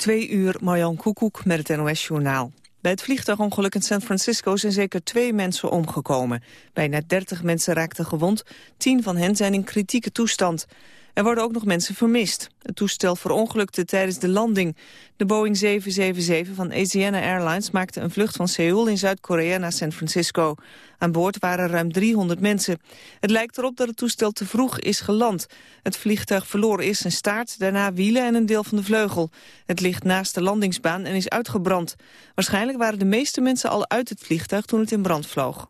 Twee uur, Marjan Koekoek met het NOS-journaal. Bij het vliegtuigongeluk in San Francisco zijn zeker twee mensen omgekomen. Bijna 30 mensen raakten gewond, tien van hen zijn in kritieke toestand. Er worden ook nog mensen vermist. Het toestel verongelukte tijdens de landing. De Boeing 777 van Asiana Airlines maakte een vlucht van Seoul in Zuid-Korea naar San Francisco. Aan boord waren ruim 300 mensen. Het lijkt erop dat het toestel te vroeg is geland. Het vliegtuig verloor eerst zijn staart, daarna wielen en een deel van de vleugel. Het ligt naast de landingsbaan en is uitgebrand. Waarschijnlijk waren de meeste mensen al uit het vliegtuig toen het in brand vloog.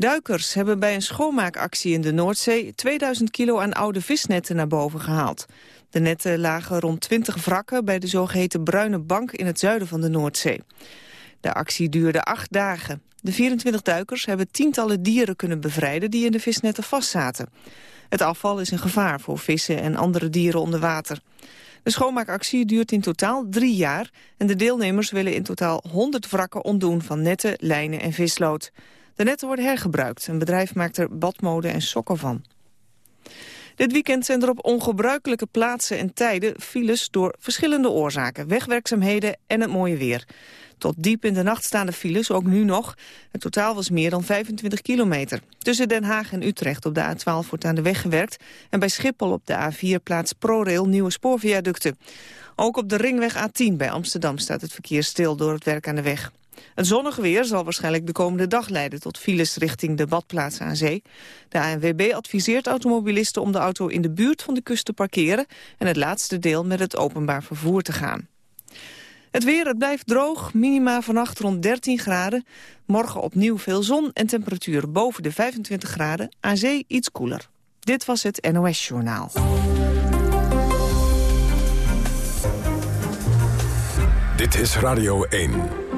Duikers hebben bij een schoonmaakactie in de Noordzee 2000 kilo aan oude visnetten naar boven gehaald. De netten lagen rond 20 wrakken bij de zogeheten Bruine Bank in het zuiden van de Noordzee. De actie duurde acht dagen. De 24 duikers hebben tientallen dieren kunnen bevrijden die in de visnetten vastzaten. Het afval is een gevaar voor vissen en andere dieren onder water. De schoonmaakactie duurt in totaal drie jaar en de deelnemers willen in totaal 100 wrakken ontdoen van netten, lijnen en vislood. De netten worden hergebruikt. Een bedrijf maakt er badmode en sokken van. Dit weekend zijn er op ongebruikelijke plaatsen en tijden files door verschillende oorzaken. Wegwerkzaamheden en het mooie weer. Tot diep in de nacht staan de files, ook nu nog. Het totaal was meer dan 25 kilometer. Tussen Den Haag en Utrecht op de A12 wordt aan de weg gewerkt... en bij Schiphol op de A4 plaats ProRail nieuwe spoorviaducten. Ook op de ringweg A10 bij Amsterdam staat het verkeer stil door het werk aan de weg. Het zonnige weer zal waarschijnlijk de komende dag leiden tot files richting de badplaats aan zee. De ANWB adviseert automobilisten om de auto in de buurt van de kust te parkeren en het laatste deel met het openbaar vervoer te gaan. Het weer, het blijft droog, minima vannacht rond 13 graden. Morgen opnieuw veel zon en temperatuur boven de 25 graden. Aan zee iets koeler. Dit was het NOS Journaal. Dit is Radio 1.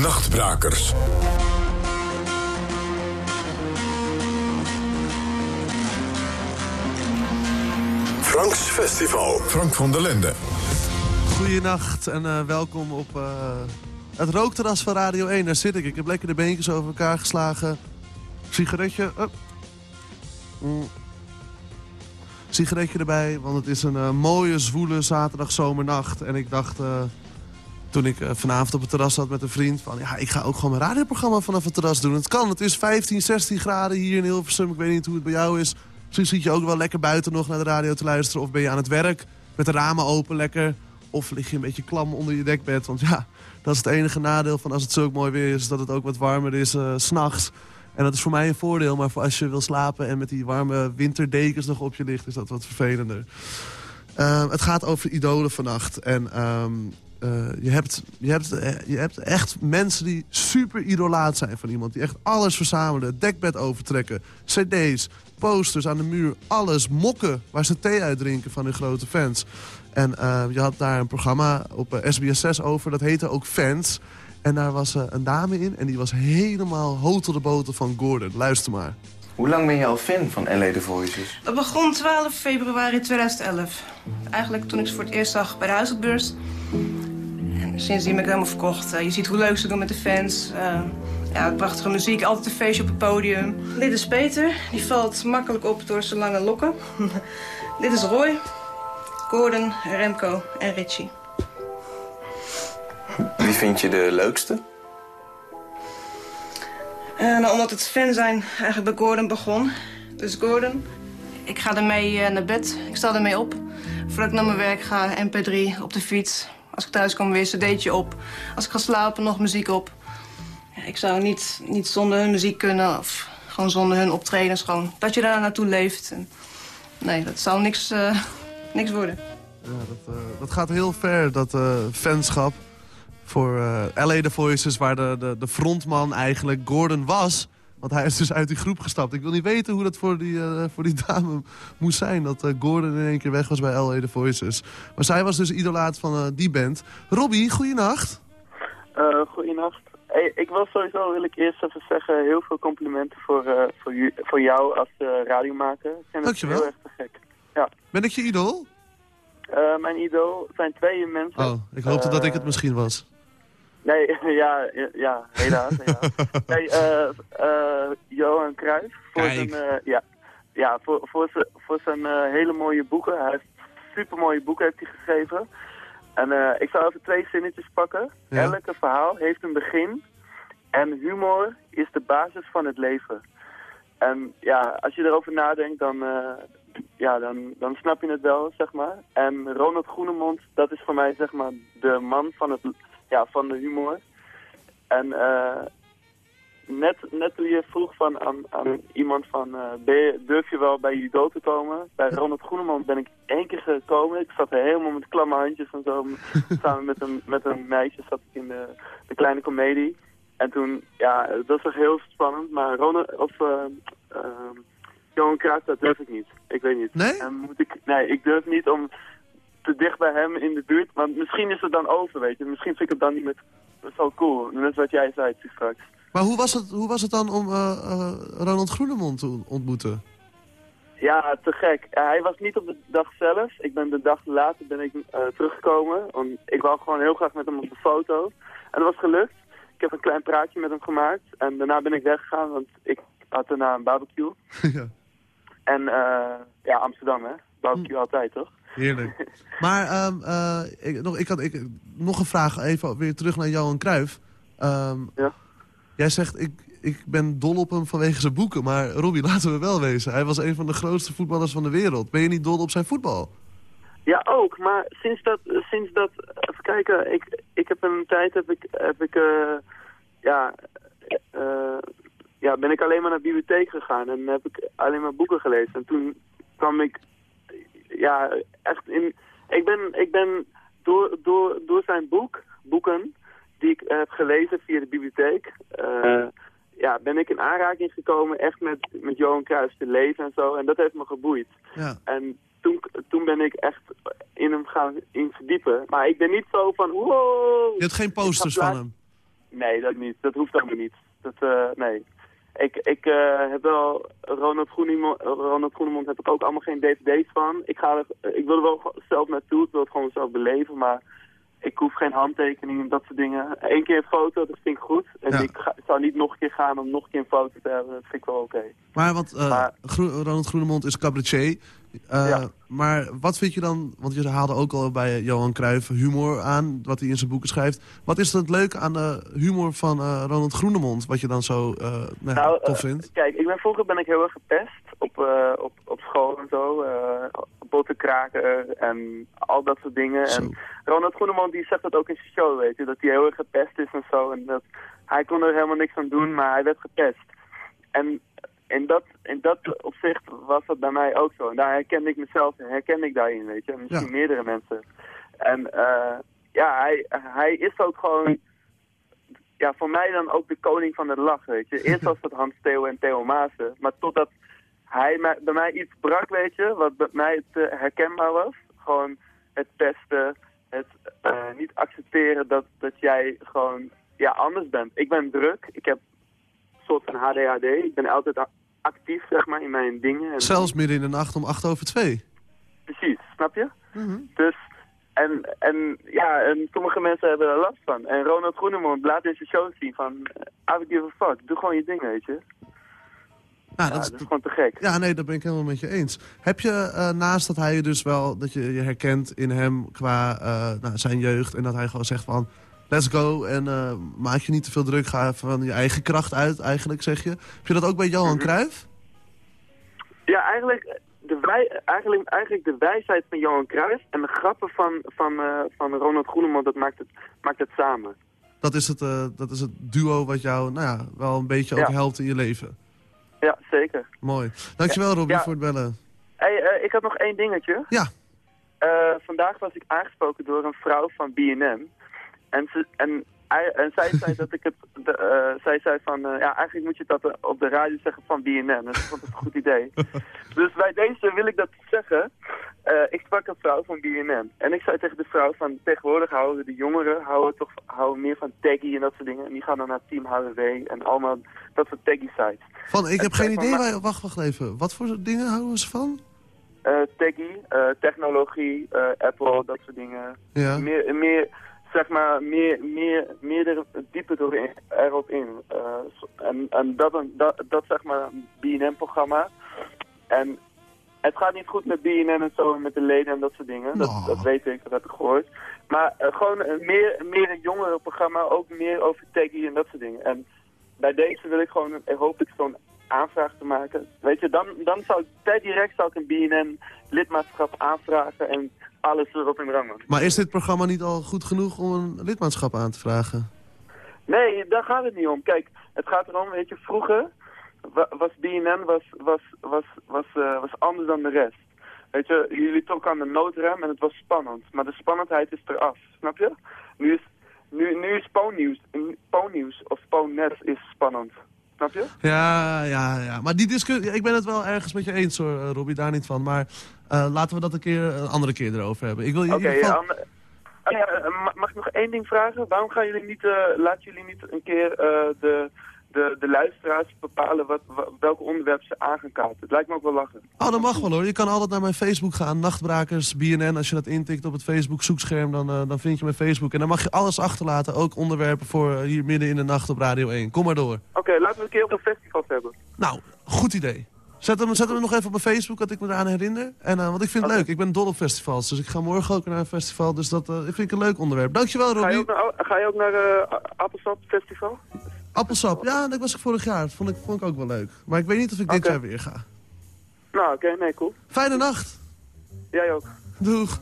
Nachtbrakers. Franks Festival. Frank van der Linden. Goedenacht en uh, welkom op uh, het rookterras van Radio 1. Daar zit ik. Ik heb lekker de beentjes over elkaar geslagen. Sigaretje. Oh. Mm. Sigaretje erbij, want het is een uh, mooie, zwoele zaterdag zomernacht. En ik dacht, toen ik vanavond op het terras zat met een vriend... van ja, ik ga ook gewoon mijn radioprogramma vanaf het terras doen. Het kan, het is 15, 16 graden hier in Hilversum. Ik weet niet hoe het bij jou is. Misschien zit je ook wel lekker buiten nog naar de radio te luisteren. Of ben je aan het werk met de ramen open lekker... Of lig je een beetje klam onder je dekbed. Want ja, dat is het enige nadeel van als het zo mooi weer is... dat het ook wat warmer is uh, s'nachts. En dat is voor mij een voordeel. Maar voor als je wil slapen en met die warme winterdekens nog op je ligt... is dat wat vervelender. Uh, het gaat over idolen vannacht. En um, uh, je, hebt, je, hebt, je hebt echt mensen die super idolaat zijn van iemand. Die echt alles verzamelen. dekbed overtrekken. cd's, posters aan de muur. Alles. Mokken waar ze thee uitdrinken van hun grote fans. En uh, je had daar een programma op uh, SBS 6 over. Dat heette ook Fans. En daar was uh, een dame in. En die was helemaal hotel de boter van Gordon. Luister maar. Hoe lang ben je al fan van LA The Voices? Dat begon 12 februari 2011. Eigenlijk toen ik ze voor het eerst zag bij de huisopbeurs. En sindsdien ben ik helemaal verkocht. je ziet hoe leuk ze doen met de fans. ja, prachtige muziek, altijd een feestje op het podium. Dit is Peter. Die valt makkelijk op door zijn lange lokken. Dit is Roy. Gordon, Remco en Richie. Wie vind je de leukste? Uh, nou, omdat het fan zijn eigenlijk bij Gordon begon. Dus Gordon, ik ga ermee naar bed. Ik sta ermee op. Voordat ik naar mijn werk ga, mp3 op de fiets. Als ik thuis kom, weer cd'tje op. Als ik ga slapen, nog muziek op. Ja, ik zou niet, niet zonder hun muziek kunnen. Of gewoon zonder hun optredens. Gewoon dat je daar naartoe leeft. En, nee, dat zou niks... Uh, niks worden. Ja, dat, uh, dat gaat heel ver, dat uh, fanschap. Voor LA The Voices, waar de, de, de, frontman eigenlijk Gordon was. Want hij is dus uit die groep gestapt. Ik wil niet weten hoe dat voor die, voor die dame moest zijn. Dat Gordon in één keer weg was bij LA The Voices. Maar zij was dus idolaat van die band. Robbie, goeienacht. goeienacht. Hey, ik wil sowieso wil ik eerst even zeggen, heel veel complimenten voor, voor, voor jou als radiomaker. Ik vind Dankjewel. heel erg te gek. Ja. Ben ik je idool? Mijn idool zijn twee mensen. Oh, ik hoopte dat ik het misschien was. Nee, ja, ja helaas. helaas. nee, uh, Johan Cruijff. Voor Kijk. zijn, ja, ja, voor, voor, zijn, voor zijn hele mooie boeken. Hij heeft super mooie boeken heeft hij geschreven. En eh, ik zal even twee zinnetjes pakken. Ja. Elke verhaal heeft een begin. En humor is de basis van het leven. En ja, als je erover nadenkt, dan, eh, ja, dan, dan snap je het wel, zeg maar. En Ronald Groenemond, dat is voor mij, zeg maar, de man van, het, ja, van de humor. En eh, net, net toen je vroeg van, aan, aan iemand van, eh, ben je- durf je wel bij judo te komen? Bij Ronald Groenemond ben ik één keer gekomen. Ik zat er helemaal met klamme handjes en zo. Samen met een, met een meisje zat ik in de, de kleine komedie. En toen, ja, dat was echt heel spannend. Maar Ronald, of eh, ehm, Johan Cruijff, dat durf ik niet. Ik weet niet. Nee? En moet ik, nee, ik durf niet om te dicht bij hem in de buurt. Want misschien is het dan over, weet je. Misschien vind ik het dan niet meer zo cool. Net wat jij zei straks. Maar hoe was het, hoe was het dan om eh, eh, Ronald Groenemond te ontmoeten? Ja, te gek. Hij was niet op de dag zelf. Ik ben de dag later ben ik eh, teruggekomen. Want ik wou gewoon heel graag met hem op de foto. En dat was gelukt. Ik heb een klein praatje met hem gemaakt. En daarna ben ik weggegaan, want ik had daarna een barbecue. ja, En eh, ja, Amsterdam hè. Barbecue altijd, toch? Heerlijk. Maar ehm, eh, ik, nog, ik had ik, nog een vraag, even weer terug naar Johan Cruijff. Ehm, Ja. Jij zegt, ik, ik ben dol op hem vanwege zijn boeken. Maar Robbie, laten we wel wezen. Hij was een van de grootste voetballers van de wereld. Ben je niet dol op zijn voetbal? Ja, ook. Maar sinds dat, sinds dat even kijken, ik, ik heb een tijd, heb ik, heb ik eh, ja, eh, ja, ben ik alleen maar naar de bibliotheek gegaan en heb ik alleen maar boeken gelezen. En toen kwam ik, ja, echt in, ik ben, ik ben door, door, door zijn boek, boeken, die ik heb gelezen via de bibliotheek, eh, ja, ben ik in aanraking gekomen echt met, met Johan Cruijff te lezen en zo. En dat heeft me geboeid. Ja. En toen, toen ben ik echt in hem gaan in verdiepen. Maar ik ben niet zo van, wow. Je hebt geen posters van hem? Nee, dat niet. Dat hoeft allemaal niet. Dat, eh, nee. Ik, ik eh, heb wel Ronald Groenemond, Ronald Groenemond heb ik ook allemaal geen dvd's van. Ik, ga er, ik wil er wel zelf naartoe, ik wil het gewoon zelf beleven, maar ik hoef geen handtekening en dat soort dingen. Eén keer een foto, dat vind ik goed. En Ja. ik ga, zou niet nog een keer gaan om nog een keer een foto te hebben, dat vind ik wel oké. Maar want eh, Maar- Groen- Ronald Groenemond is cabaretier. Eh, Ja. Maar wat vind je dan, want je haalde ook al bij Johan Cruijff humor aan, wat hij in zijn boeken schrijft. Wat is het leuke aan de humor van eh, Ronald Groenemond, wat je dan zo eh, nou, Nou, tof eh, vindt? kijk, ik ben, vroeger ben ik heel erg gepest op, eh, op, op school en zo. Eh bottenkraker en al dat soort dingen. Zo. En Ronald Groenemond die zegt dat ook in zijn show, weet je. Dat hij heel erg gepest is en zo. En dat, hij kon er helemaal niks aan doen, maar hij werd gepest. En in dat, in dat opzicht was dat bij mij ook zo. En daar herkende ik mezelf, herkende ik daarin, weet je. En misschien Ja. meerdere mensen. En eh, ja, hij, hij is ook gewoon ja, voor mij dan ook de koning van het lach, weet je. Eerst was het Hans Theo en Theo Maassen, maar totdat hij bij mij iets brak, weet je, wat bij mij te herkenbaar was. Gewoon het pesten, het eh, niet accepteren dat, dat jij gewoon ja, anders bent. Ik ben druk, ik heb een soort van HDHD, ik ben altijd actief, zeg maar, in mijn dingen. En Zelfs midden in de nacht om acht over twee. Precies, snap je? Dus, en, en ja, en sommige mensen hebben er last van. En Ronald Groenemond laat in zijn show zien van, I don't give a fuck, doe gewoon je ding, weet je. Nou, Ja, dat dat is- gewoon te gek. ja, nee, dat ben ik helemaal met je eens. Heb je eh, naast dat hij je dus wel, dat je je herkent in hem qua eh, nou, zijn jeugd... en dat hij gewoon zegt van, let's go en eh, maak je niet te veel druk, ga van je eigen kracht uit eigenlijk, zeg je. Heb je dat ook bij Johan Mhm. Cruijff? Ja, eigenlijk de, wij, eigenlijk, eigenlijk de wijsheid van Johan Cruijff en de grappen van, van, van Ronald Groenemond, dat maakt het, maakt het samen. Dat is het, dat is het duo wat jou nou ja, wel een beetje ook Ja. helpt in je leven. Ja, zeker. Mooi. Dankjewel Robbie Ja. voor het bellen. Hey, eh, ik had nog één dingetje. Ja. Eh, vandaag was ik aangesproken door een vrouw van B&M. En, ze, en, zij zei dat ik het... De, eh, zij zei van... ja, eigenlijk moet je dat op de radio zeggen van B&M. En ik vond het een goed idee. dus bij deze wil ik dat zeggen. Eh, ik sprak een vrouw van B&M. En ik zei tegen de vrouw van... Tegenwoordig houden de jongeren houden toch houden meer van taggy en dat soort dingen. En die gaan dan naar Team HWW en allemaal dat soort taggy sites. Van, ik heb geen idee, van waar, wacht, wacht even. Wat voor dingen houden ze van? Eh taggy, eh, technologie, Apple, dat soort dingen. Ja. Meer, meer, zeg maar, meer, meer, meer er, dieper door in, erop in. En en dat, dat, dat zeg maar BNM-programma. En het gaat niet goed met BNN en zo, en met de leden en dat soort dingen. Dat, Oh. dat weet ik, dat heb ik gehoord. Maar eh, gewoon een meer, meer een jongerenprogramma, ook meer over techie en dat soort dingen. En bij deze wil ik gewoon, eh, hoop ik zo'n aanvraag te maken. Weet je, dan, dan zou ik per direct zou ik een BNN lidmaatschap aanvragen en alles erop en eraan. Maar is dit programma niet al goed genoeg om een lidmaatschap aan te vragen? Nee, daar gaat het niet om. Kijk, het gaat erom, weet je, vroeger was BNN was, was, was, was, eh, was anders dan de rest. Weet je, jullie trokken aan de noodrem en het was spannend. Maar de spannendheid is eraf, snap je? Nu is, nu, nu is Poonnieuws, Poonnieuws of Poonnet is spannend. Snap je? Ja, ja, ja. Maar die discussie, ik ben het wel ergens met je eens hoor, eh, Robbie, daar niet van. Maar eh, laten we dat een keer een andere keer erover hebben. Ik wil je ieder geval... Ja, ma- mag ik nog één ding vragen? Waarom gaan jullie niet, laten jullie niet een keer de, de, de luisteraars bepalen wat, wa- welke onderwerpen ze aan gaan kaarten? Het lijkt me ook wel lachen. Oh, dat mag wel hoor. Je kan altijd naar mijn Facebook gaan. Nachtbrakers, BNN. Als je dat intikt op het Facebook zoekscherm, dan, eh, dan vind je mijn Facebook. En dan mag je alles achterlaten. Ook onderwerpen voor eh, hier midden in de nacht op Radio 1. Kom maar door. Oké, laten we een keer op een festival hebben. Nou, goed idee. Zet hem, zet hem nog even op mijn Facebook, dat ik me eraan herinner. En, eh, want ik vind het leuk. Ik ben dol op festivals. Dus ik ga morgen ook naar een festival. Dus dat vind ik een leuk onderwerp. Dankjewel, Ga je ook naar, ga je ook naar Appelsap Festival? Appelsap. Ja, dat was ik vorig jaar. Dat vond ik, vond ik ook wel leuk. Maar ik weet niet of ik dit jaar weer ga. Nou, oké, nee, cool. Fijne nacht. Jij ook. Doeg.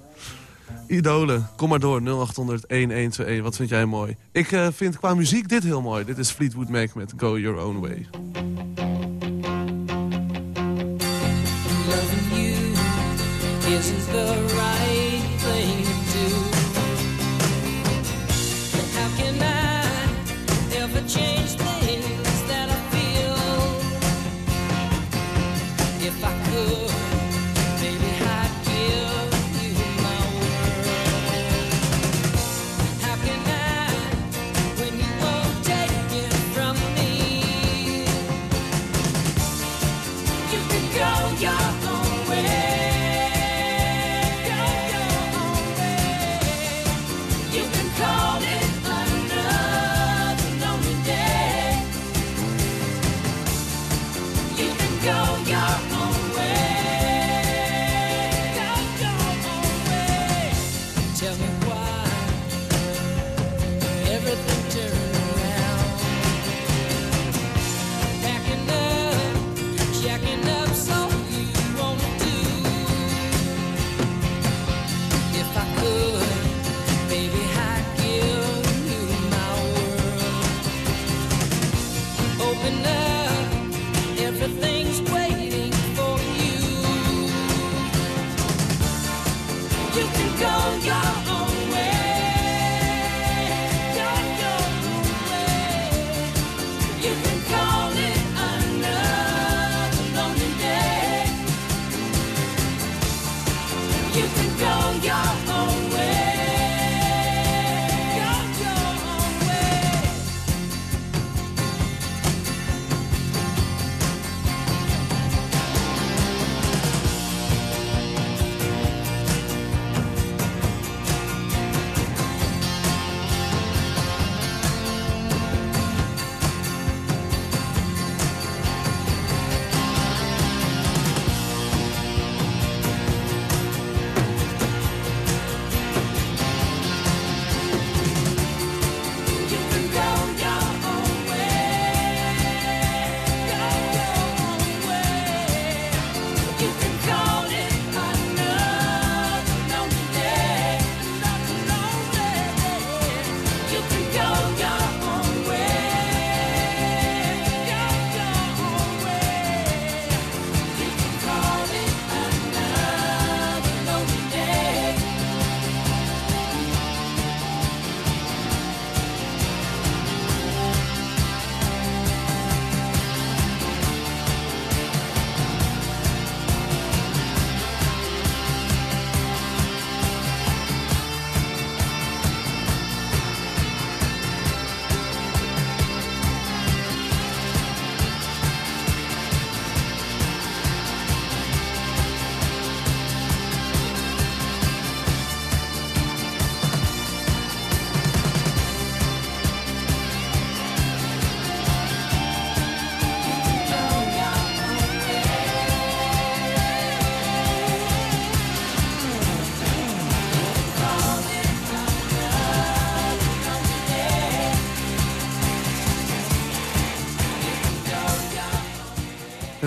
Idolen, kom maar door. 0800 1121. Wat vind jij mooi? Ik eh, vind qua muziek dit heel mooi. Dit is Fleetwood Mac met Go Your Own Way. Loving you isn't the right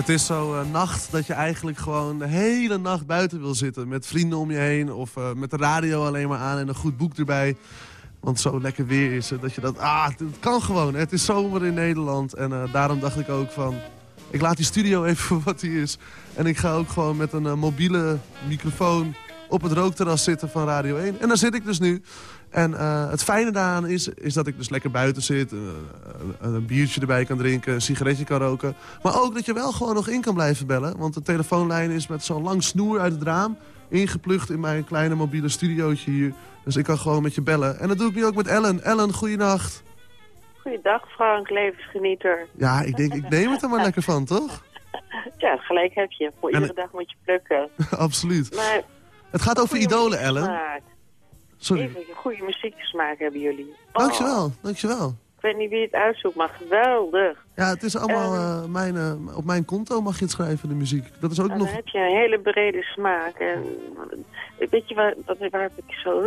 Het is zo eh, nacht dat je eigenlijk gewoon de hele nacht buiten wil zitten. Met vrienden om je heen of eh, met de radio alleen maar aan en een goed boek erbij. Want zo lekker weer is het. Dat je dat, ah, het kan gewoon. Het is zomer in Nederland. En eh, daarom dacht ik ook van, ik laat die studio even voor wat die is. En ik ga ook gewoon met een mobiele microfoon op het rookterras zitten van Radio 1. En daar zit ik dus nu. En eh, het fijne daaraan is, is dat ik dus lekker buiten zit. eh, een, een biertje erbij kan drinken, een sigaretje kan roken. Maar ook dat je wel gewoon nog in kan blijven bellen. Want de telefoonlijn is met zo'n lang snoer uit het raam... ingeplucht in mijn kleine mobiele studiootje hier. Dus ik kan gewoon met je bellen. En dat doe ik nu ook met Ellen. Ellen, goeienacht. Goeiedag Frank, levensgenieter. Ja, ik denk, ik neem het er maar lekker van, toch? Ja, gelijk heb je. Voor En- iedere dag moet je plukken. Absoluut. Maar Het gaat over idolen, Ellen. Sorry. Even goede muzieksmaak hebben jullie. Oh, Dankjewel, dankjewel. Ik weet niet wie het uitzoekt, maar geweldig. Ja, het is allemaal eh, mijn, eh, op mijn konto mag je het schrijven, de muziek. Dat is ook En nog... dan heb je een hele brede smaak. En weet je waar, waar heb ik zo...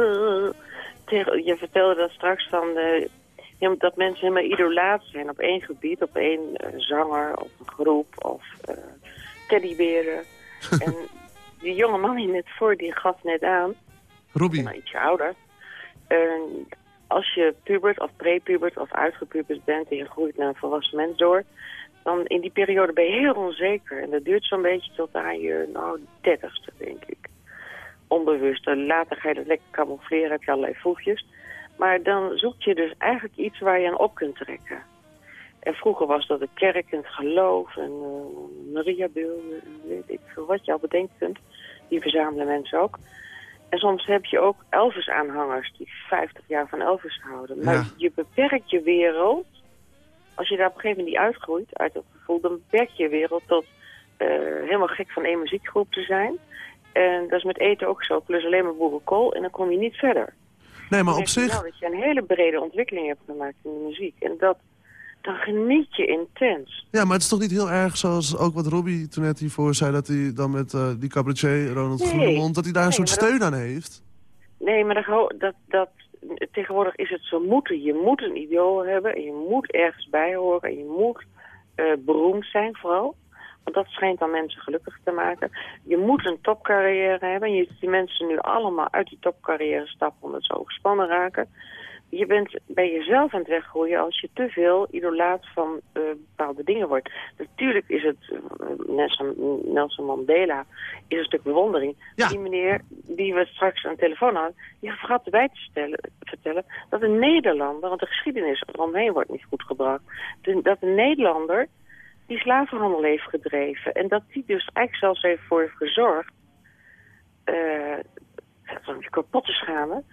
tegen, je vertelde dat straks van... De, ja, dat mensen helemaal idolaat zijn op één gebied. Op één eh, zanger of een groep of eh teddyberen. en die jonge man die net voor, die gaf net aan... Robbie. ietsje ouder. En als je pubert of prepubert of uitgepubert bent en je groeit naar een volwassen mens door, dan in die periode ben je heel onzeker. En dat duurt zo'n beetje tot aan je, nou, dertigste, denk ik. Onbewust. En later ga je dat lekker camoufleren, heb je allerlei voegjes. Maar dan zoek je dus eigenlijk iets waar je aan op kunt trekken. En vroeger was dat de kerk en het geloof en uh, en weet ik veel wat je al bedenken kunt. Die verzamelen mensen ook. En soms heb je ook Elvis-aanhangers die 50 jaar van Elvis houden. Maar Ja. je beperkt je wereld, als je daar op een gegeven moment niet uitgroeit, uit dat gevoel, dan beperk je je wereld tot eh, helemaal gek van één muziekgroep te zijn. En dat is met eten ook zo, plus alleen maar boerenkool en dan kom je niet verder. Nee, maar op zich... Nou, dat je een hele brede ontwikkeling hebt gemaakt in de muziek. En dat, dan geniet je intens. Ja, maar het is toch niet heel erg zoals ook wat Robbie toen net hiervoor zei... dat hij dan met eh, die cabaretier Ronald Nee. Groenemond... dat hij daar een Nee, soort dat- steun aan heeft. Nee, maar dat, dat, dat, tegenwoordig is het zo moeten. Je moet een idool hebben en je moet ergens bij horen. En je moet eh, beroemd zijn vooral. Want dat schijnt dan mensen gelukkig te maken. Je moet een topcarrière hebben. En je ziet die mensen nu allemaal uit die topcarrière stappen omdat ze overspannen raken. Je bent bij jezelf aan het weggroeien als je te veel idolaat van eh, bepaalde dingen wordt. Natuurlijk is het, eh, Nelson, Nelson Mandela, is een stuk bewondering. Ja. Die meneer die we straks aan de telefoon hadden, die vergat erbij te stellen, vertellen dat een Nederlander, want de geschiedenis eromheen wordt niet goed gebracht, dat een Nederlander die slavenhandel heeft gedreven. En dat die dus eigenlijk zelfs heeft voor heeft gezorgd, eh om je kapot te schamen,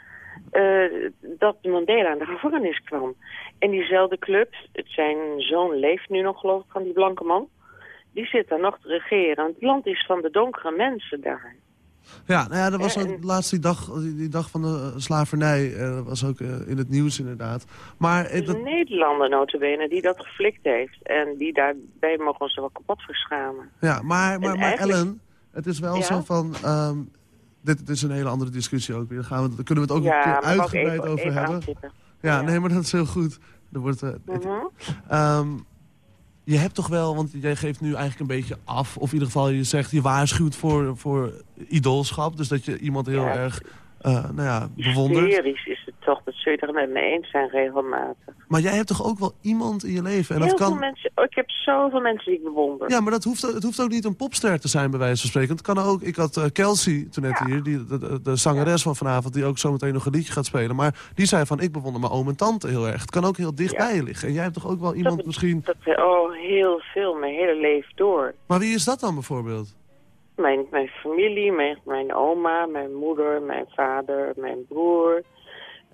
eh, dat Mandela aan de gevangenis kwam. En diezelfde club, het zijn zoon leeft nu nog geloof ik van die blanke man, die zit daar nog te regeren. Het land is van de donkere mensen daar. Ja, nou ja, dat was Ja, ook en- laatst die dag, die, dag van de eh, slavernij. eh, Dat was ook in het nieuws inderdaad. Maar is dat, een Nederlander notabene die dat geflikt heeft. En die daarbij mogen ze wel kapot verschamen. ja, maar, maar, En maar eigenlijk- Ellen, het is wel Ja? zo van... ehm, dit, dit is een hele andere discussie ook weer. Daar, gaan we, daar kunnen we het ook ja, uitgebreid even, over even hebben. Ja, Ja. nee, maar dat is heel goed. Er wordt, eh, Mhm. Ehm, je hebt toch wel, want jij geeft nu eigenlijk een beetje af... of in ieder geval je zegt, je waarschuwt voor, voor idoolschap. Dus dat je iemand heel Ja. erg eh, nou ja, bewondert. Hysterisch is toch, dat zul je er met me eens zijn regelmatig. Maar jij hebt toch ook wel iemand in je leven? En dat Heel kan... veel mensen, oh, ik heb zoveel mensen die ik bewonder. Ja, maar dat hoeft, het hoeft ook niet een popster te zijn, bij wijze van spreken. Het kan ook, ik had eh, Kelsey toen net Ja. hier, die, de, de, de zangeres van vanavond... die ook zometeen nog een liedje gaat spelen. Maar die zei van, ik bewonder mijn oom en tante heel erg. Het kan ook heel dichtbij Ja. liggen. En jij hebt toch ook wel iemand Dat- misschien... Dat, oh, heel veel, mijn hele leven door. Maar wie is dat dan bijvoorbeeld? Mijn, mijn familie, mijn, mijn oma, mijn moeder, mijn vader, mijn broer.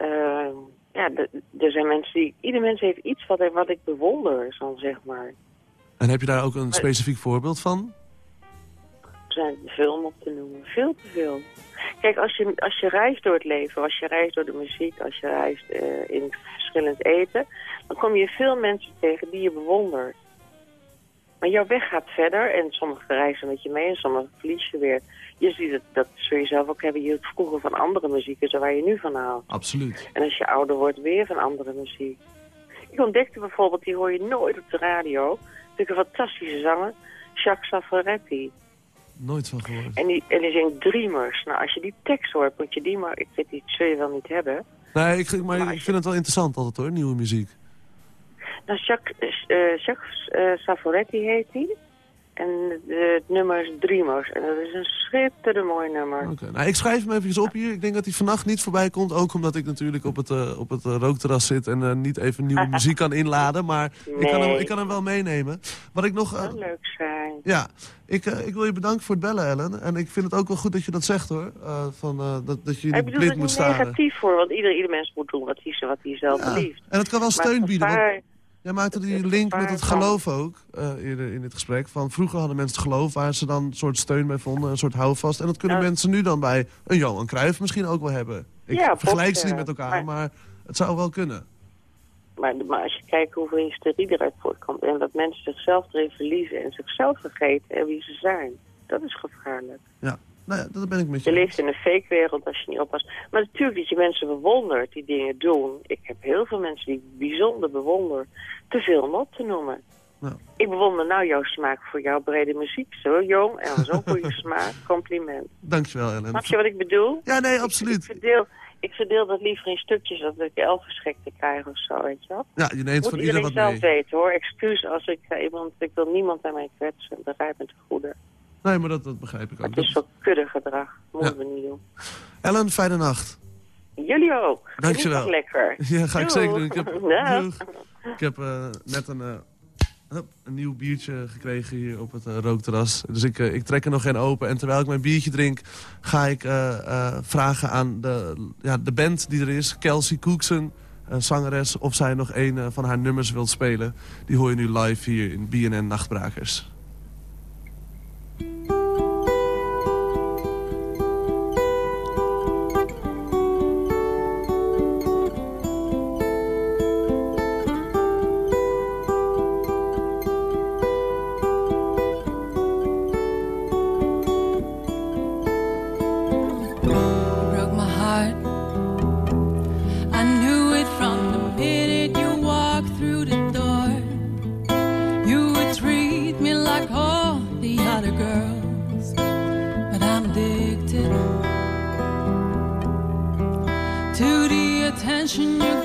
Eh, ja, er zijn mensen die... Ieder mens heeft iets wat, wat ik bewonder, zo zeg maar. En heb je daar ook een specifiek voorbeeld van? Er zijn veel om op te noemen. Veel te veel. Kijk, als je, als je reist door het leven, als je reist door de muziek, als je reist eh, in verschillend eten, dan kom je veel mensen tegen die je bewondert. Maar jouw weg gaat verder en sommigen reizen met je mee en sommigen verlies je weer. Je ziet het, dat zul je zelf ook hebben. Je hield vroeger van andere muziek, dus waar je nu van houdt. Absoluut. En als je ouder wordt, weer van andere muziek. Ik ontdekte bijvoorbeeld, die hoor je nooit op de radio. Ik een fantastische zanger. Jacques Savoretti. Nooit van gehoord. En die, en die zingt Dreamers. Nou, als je die tekst hoort, moet je die maar... Ik weet die zul je wel niet hebben. Nee, ik, maar Maar ik vind het wel interessant altijd hoor, nieuwe muziek. Nou, Jacques, eh, Jacques eh, Savoretti heet hij. En het nummer is Dreamers. En dat is een schitterend mooi nummer. Oké, nou, ik schrijf hem even op hier. Ik denk dat hij vannacht niet voorbij komt. Ook omdat ik natuurlijk op het, eh, op het eh, rookterras zit en eh, niet even nieuwe muziek kan inladen. Maar ik, kan hem, ik kan hem wel meenemen. Wat ik nog... Dat leuk zijn. ja, ik, ik wil je bedanken voor het bellen, Ellen. En ik vind het ook wel goed dat je dat zegt, hoor. Van, dat, dat je Ik niet bedoel blind het moet niet staren. negatief voor, want ieder, ieder mens moet doen wat hij, wat hij zelf Ja. En het kan wel Maar steun het bieden. want Jij maakte die link met het geloof ook eh, eerder in dit gesprek. Van vroeger hadden mensen het geloof waar ze dan een soort steun bij vonden, een soort houvast. En dat kunnen Ja. mensen nu dan bij een Johan Cruijff misschien ook wel hebben. Ik Ja, vergelijk ze niet popsterren. met elkaar, Maar- maar het zou wel kunnen. Maar, maar als je kijkt hoeveel hysterie eruit voortkomt... en dat mensen zichzelf erin verliezen en zichzelf vergeten en wie ze zijn... dat is gevaarlijk. Ja, nou ja, dat ben ik met Je je. leeft in een fake wereld als je niet oppast. Maar natuurlijk dat je mensen bewondert die dingen doen. Ik heb heel veel mensen die ik bijzonder bewonder. Te veel om op te noemen. Ja. Ik bewonder nou jouw smaak voor jouw brede muziek. Zo jong en zo'n goede smaak. Compliment. Dankjewel, Ellen. Snap je wat ik bedoel? Ja, nee, Ik absoluut. verdeel, ik verdeel dat liever in stukjes dat ik elfenschekte krijg of zo, weet je wel. Ja, je neemt Moet van ieder iedereen wat zelf mee. weten hoor. Excuus als ik ga iemand, ik wil niemand aan mij kwetsen. Begrijp me te goede. Nee, maar dat, dat begrijp ik ook. het is Dat- wel kudde gedrag. Moeten Ja. we niet doen. Ellen, fijne nacht. Jullie ook. Dankjewel. lekker. Ja, ga ik zeker doen. Ik heb. Doeg. ik heb eh, net een, eh, hup, een nieuw biertje gekregen hier op het eh, rookterras. Dus ik, ik trek er nog geen open. En terwijl ik mijn biertje drink, ga ik vragen aan de, ja, de band die er is. Kelsey Cookson, een zangeres, of zij nog een van haar nummers wilt spelen. Die hoor je nu live hier in BNN Nachtbrakers. The attention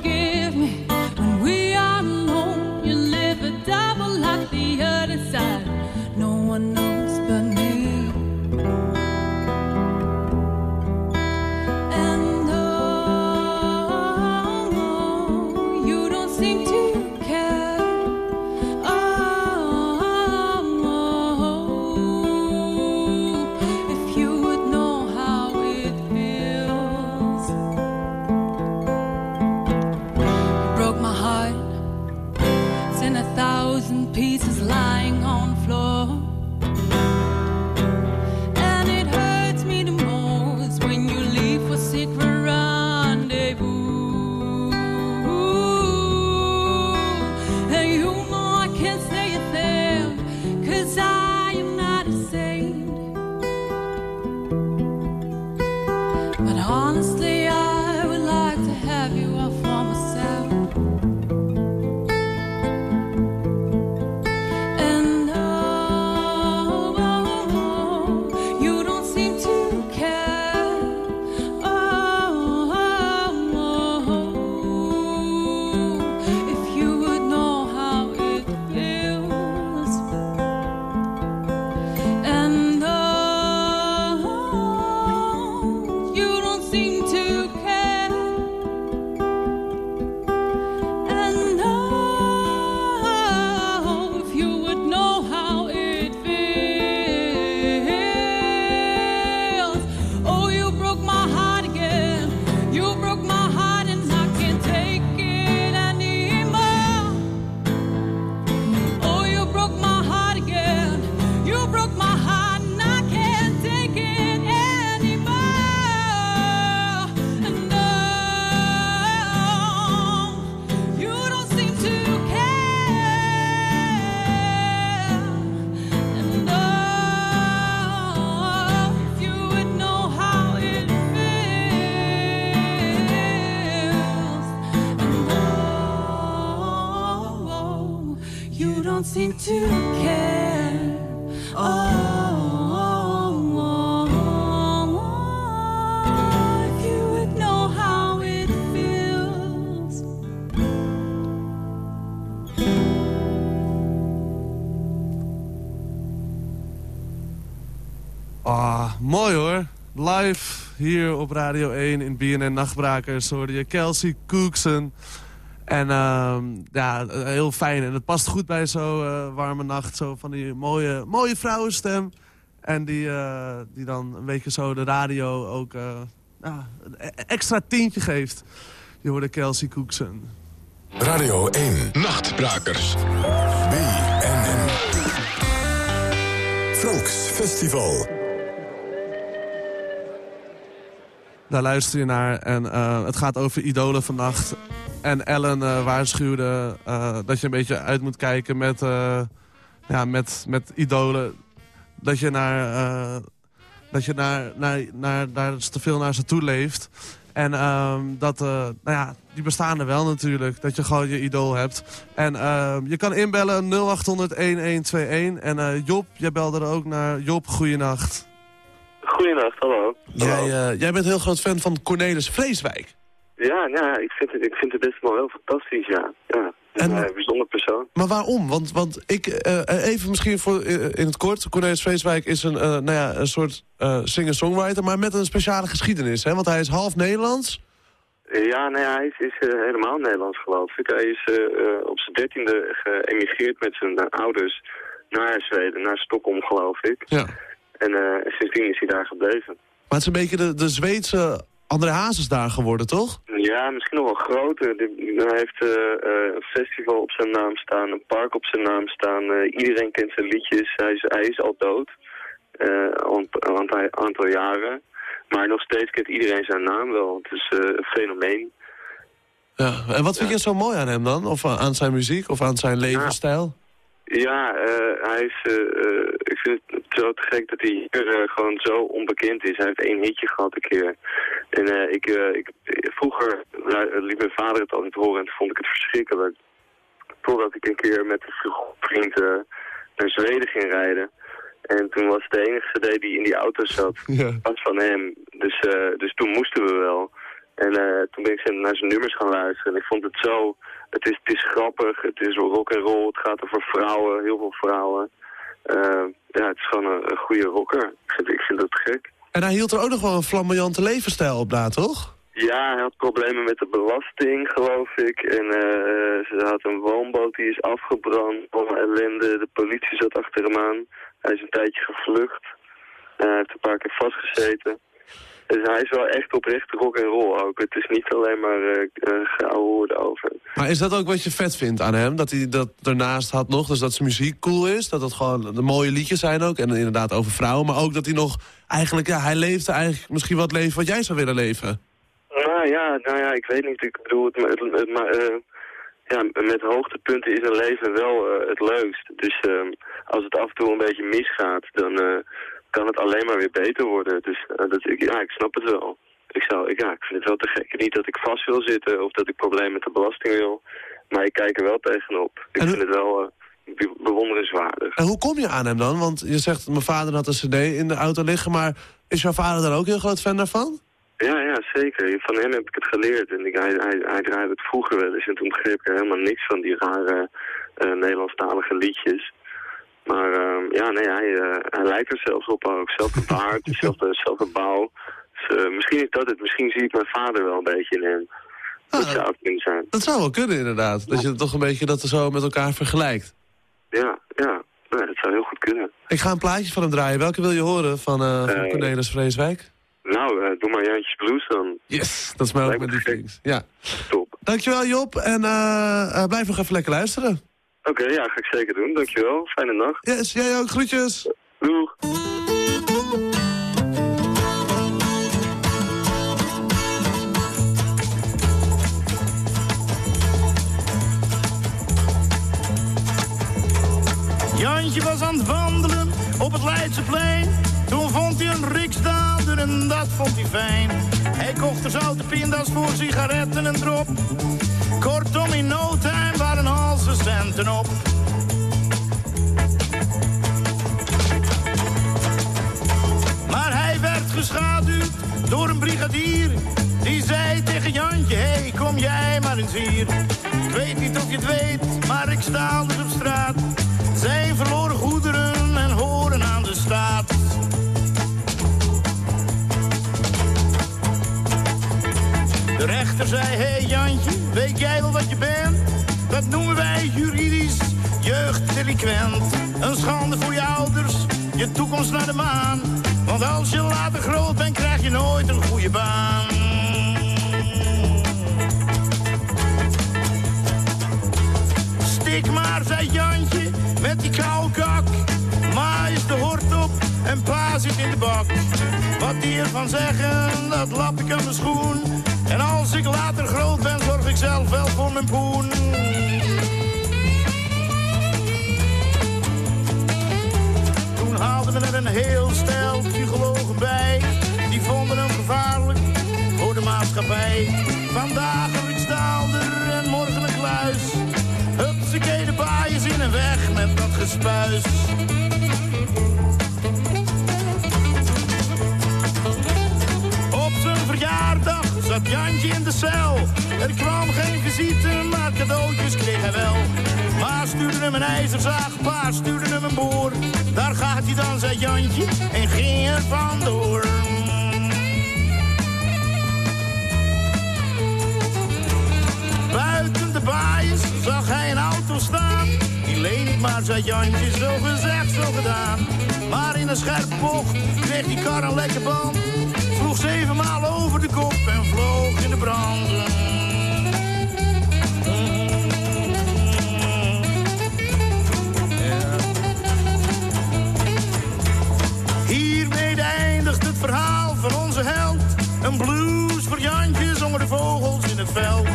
op Radio 1 in BNN Nachtbrakers hoorde je Kelsey Cookson. En ehm, ja, eh, heel fijn. En het past goed bij zo'n eh, warme nacht. Zo van die mooie, mooie vrouwenstem. En die, eh, die dan een beetje zo de radio ook eh, e- extra tientje geeft. Je hoorde Kelsey Cookson. Radio 1. Nachtbrakers. BNN. Franks Daar luister je naar. En eh, het gaat over idolen vannacht. En Ellen eh, waarschuwde eh, dat je een beetje uit moet kijken met, ja, met, met idolen. Dat je, naar, dat je naar, naar, naar, daar te veel naar ze toe leeft. En ehm, dat, nou ja, die bestaan er wel natuurlijk. Dat je gewoon je idool hebt. En ehm, je kan inbellen 0800-1121. En eh, Job, jij belde er ook naar. Job, goeienacht. Goedenacht, hallo. Jij, eh, jij bent heel groot fan van Cornelis Vreeswijk. Ja, ja ik, vind het, ik vind het best wel heel fantastisch, ja. ja. En- En, een bijzonder persoon. Maar waarom? Want, want ik, eh, even misschien voor, eh, in het kort. Cornelis Vreeswijk is een, eh, nou ja, een soort eh, singer-songwriter... maar met een speciale geschiedenis. Hè? Want hij is half Nederlands. Ja, nee, hij is, is eh, helemaal Nederlands geloof ik. Hij is eh, eh, op zijn dertiende geëmigreerd met zijn eh, ouders naar Zweden, naar Stockholm geloof ik. Ja. En eh, sindsdien is hij daar gebleven. Maar het is een beetje de, de Zweedse André Hazes daar geworden, toch? Ja, misschien nog wel groter. Hij heeft eh, eh, een festival op zijn naam staan, een park op zijn naam staan. Iedereen kent zijn liedjes. Hij is, hij is al dood. al een aantal- jaren. Maar nog steeds kent iedereen zijn naam wel. Het is een fenomeen. Ja. En wat vind je zo mooi aan hem dan? Of aan zijn muziek? Of aan zijn levensstijl? Ja, eh, hij is, eh, eh, ik vind het zo te gek dat hij hier gewoon zo onbekend is. Hij heeft één hitje gehad een keer. En ik, ik, vroeger liet mijn vader het altijd horen en toen vond ik het verschrikkelijk. Totdat ik een keer met een vriend naar Zweden ging rijden. En toen was de enige cd die in die auto zat, Ja. was van hem. Dus, eh, dus toen moesten we wel. En eh, toen ben ik naar zijn nummers gaan luisteren. En ik vond het zo... Het is, het is grappig, het is rock and roll, het gaat over vrouwen, heel veel vrouwen. Eh, ja, het is gewoon een, een goede rocker. Ik vind, ik vind dat gek. En hij hield er ook nog wel een flamboyante levensstijl op na, toch? Ja, hij had problemen met de belasting, geloof ik. En eh, ze had een woonboot die is afgebrand. Alle ellende, de politie zat achter hem aan. Hij is een tijdje gevlucht. Eh, Hij heeft een paar keer vastgezeten. Dus hij is wel echt oprecht rock and roll ook. Het is niet alleen maar uh, geouwehoerd over. Maar is dat ook wat je vet vindt aan hem? Dat hij dat ernaast had nog, dus dat zijn muziek cool is? Dat het gewoon de mooie liedjes zijn ook? En inderdaad over vrouwen, maar ook dat hij nog... Eigenlijk, ja, hij leefde eigenlijk misschien wat leven wat jij zou willen leven. Nou ja, nou ja, ik weet niet. Ik bedoel, het, het, het, maar, uh, ja, met hoogtepunten is een leven wel uh, het leukst. Dus uh, als het af en toe een beetje misgaat, dan kan het alleen maar weer beter worden. Dus dat, ik, ja, ik snap het wel. Ik, zou, ik, ja, ik vind het wel te gek. Niet dat ik vast wil zitten of dat ik problemen met de belasting wil. Maar ik kijk er wel tegenop. Ik en vind het wel be bewonderenswaardig. En hoe kom je aan hem dan? Want je zegt, mijn vader had een cd in de auto liggen. Maar is jouw vader dan ook heel groot fan daarvan? Ja, ja, zeker. Van hem heb ik het geleerd. En ik, hij, hij, hij draaide het vroeger wel eens. En toen begreep ik er helemaal niks van die rare uh, Nederlandstalige liedjes. Maar uh, ja, nee, hij, uh, hij lijkt er zelfs op ook. Zelfde baard, zelfde, zelfde bouw. Dus, uh, misschien is dat het. Misschien zie ik mijn vader wel een beetje in hem. Ah, dat zou het kunnen zijn. Dat zou wel kunnen, inderdaad. Dat je toch een beetje dat er zo met elkaar vergelijkt. Ja, ja. Nee, dat zou heel goed kunnen. Ik ga een plaatje van hem draaien. Welke wil je horen van, uh, van Cornelis Vreeswijk? Nou, doe maar Jantjes Blues dan. Yes, dat is mij ook mijn lievelings. Ja. Top. Dankjewel Job en blijf nog even lekker luisteren. Oké, okay, ja, ga ik zeker doen. Dankjewel. Fijne nacht. Yes, jij ook. Groetjes. Doeg. Jantje was aan het wandelen op het Leidseplein. Toen vond hij een riksdaalder en dat vond hij fijn. Hij kocht er zoute pinda's voor sigaretten en drop. Kortom, in no time waren al zijn centen op. geschaduwd door een brigadier. Die zei tegen Jantje, hé, hey, kom jij maar eens hier. Weet niet of je het weet, maar ik sta dus op straat. Zijn verloren goederen en horen aan de staat. De rechter zei, hé hey Jantje, weet jij wel wat je bent? Dat noemen wij juridisch jeugddelinquent. Een schande voor je ouders, je toekomst naar de maan. Want als je later groot bent, krijg je nooit een goede baan. Stik maar, zei Jantje, met die koude kak. Ma is de hort op en pa zit in de bak. Wat die ervan zeggen, dat lap ik aan mijn schoen. En als ik later groot ben, ik zelf wel voor mijn poen. Toen haalden we er een heel stel psychologen bij. Die vonden hem gevaarlijk voor de maatschappij. Vandaag een Riksdaalder en morgen een kluis. Hupsakee, de in en weg met dat gespuis. Zat Jantje in de cel. Er kwam geen visite, maar cadeautjes kreeg hij wel. Ma stuurde hem een ijzerzaag, pa stuurde hem een boor. Daar gaat hij dan, zei Jantje, en ging er vandoor. Buiten de baaiers zag hij een auto staan. Die leen ik maar, zei Jantje, zo gezegd, zo gedaan. Maar in een scherpe bocht kreeg die kar een lekker band. Sloeg zevenmaal over de kop en vloog in de branden. Hiermee eindigt het verhaal van onze held. Een blues voor Jantje zongen de vogels in het veld.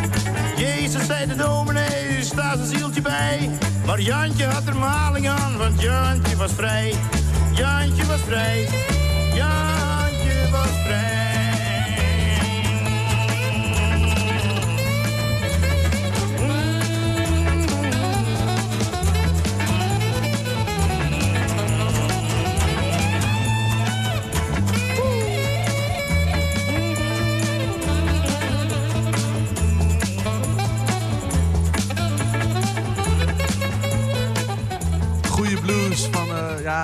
Jezus zei de dominee, sta zijn zieltje bij. Maar Jantje had er maling aan, want Jantje was vrij. Jantje was vrij. Jantje was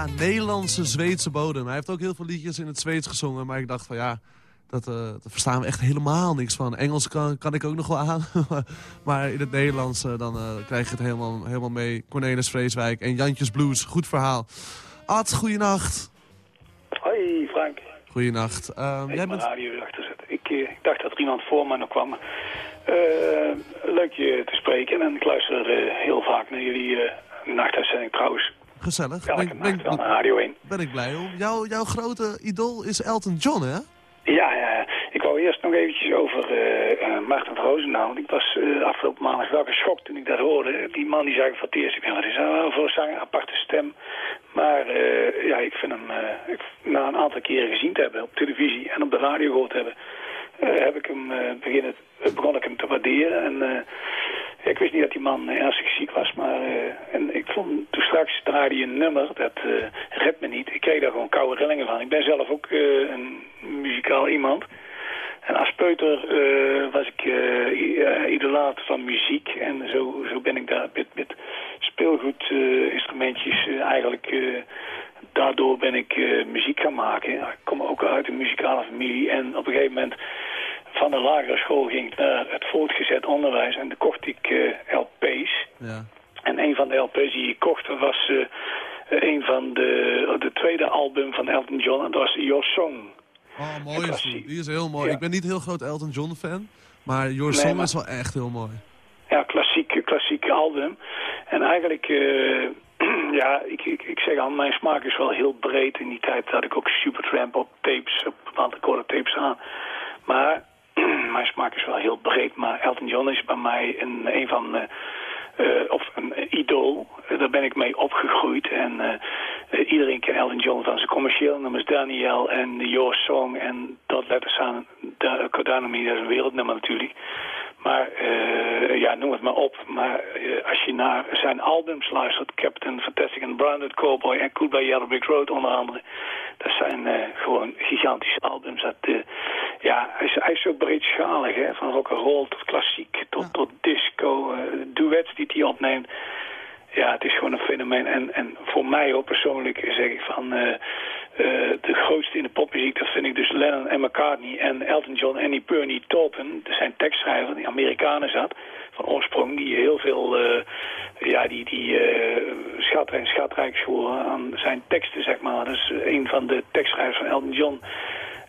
ja, Nederlandse, Zweedse bodem. Hij heeft ook heel veel liedjes in het Zweeds gezongen. Maar ik dacht van ja, dat, eh, daar verstaan we echt helemaal niks van. Engels kan, kan ik ook nog wel aan. maar in het Nederlands eh, dan eh, krijg je het helemaal, helemaal mee. Cornelis Vreeswijk en Jantjes Blues. Goed verhaal. Ad, goeienacht. Hoi Frank. Goeienacht. Ehm, Ik jij bent... radio. Ik, ik dacht dat er iemand voor me nog kwam. Leuk je te spreken en ik luister heel vaak naar jullie nachtuitzending trouwens. Gezellig. Elke Ben, nacht ben, wel Radio 1. ben ik blij om. Jouw, jouw grote idool is Elton John, hè? Ja, ja, ja. ik wou eerst nog eventjes over eh, Maarten van Roosendaal. Want ik was eh, afgelopen maandag wel geschokt toen ik dat hoorde. Die man die zei voor het eerst, ik ben wat is nou voor een aparte stem. Maar ja, ik vind hem, ik, na een aantal keren gezien te hebben op televisie en op de radio gehoord te hebben, heb ik hem, beginnen, begon ik hem te waarderen. En ik wist niet dat die man eh, ernstig ziek was, maar eh, en ik vond toen straks draaide hij een nummer, dat eh redt me niet. Ik kreeg daar gewoon koude rillingen van. Ik ben zelf ook eh, een muzikaal iemand. En als peuter eh, was ik eh, eh, idolaat van muziek. En zo, zo ben ik daar met, met speelgoedinstrumentjes eh, eigenlijk... eh, daardoor ben ik eh, muziek gaan maken. Ik kom ook uit een muzikale familie. En op een gegeven moment van de lagere school ging ik naar het voortgezet onderwijs. En dan kocht ik eh, LP's. Ja. En een van de LP's die ik kocht was eh, een van de, de tweede album van Elton John. En dat was Your Song. Oh, mooi die. Is heel mooi. Ik ben niet heel groot Elton John fan. Maar Your Nee, Song maar- is wel echt heel mooi. Ja, klassiek, klassiek album. En eigenlijk, eh, ja, ik, ik, ik zeg al, mijn smaak is wel heel breed. In die tijd had ik ook Supertramp op tapes, op bandrecorder tapes aan. Maar mijn smaak is wel heel breed. Maar Elton John is bij mij een, een van... eh, eh, of een idool. Eh, daar ben ik mee opgegroeid. En eh, iedereen kent Elton John van zijn commercieel nummers Daniel en Your Song. En dat letters aan Cordano dat is een wereldnummer natuurlijk. Maar eh, ja, noem het maar op. Maar eh, als je naar zijn albums luistert, Captain Fantastic and Branded Cowboy en Goodbye Yellow Brick Road onder andere, Dat zijn gewoon gigantische albums. Dat, ja, hij is, hij is zo breedschalig, hè, van rock'n'roll tot klassiek, tot, tot disco, duets die hij opneemt. Ja, het is gewoon een fenomeen. En, en voor mij ook persoonlijk zeg ik van... eh, eh, de grootste in de popmuziek, dat vind ik dus Lennon en McCartney en Elton John en die Bernie Taupin. Dat zijn tekstschrijver, die Amerikanen zat, van oorsprong, die heel veel, eh, ja, die, die schat en schatrijk schoren aan zijn teksten, zeg maar. Dat is een van de tekstschrijvers van Elton John.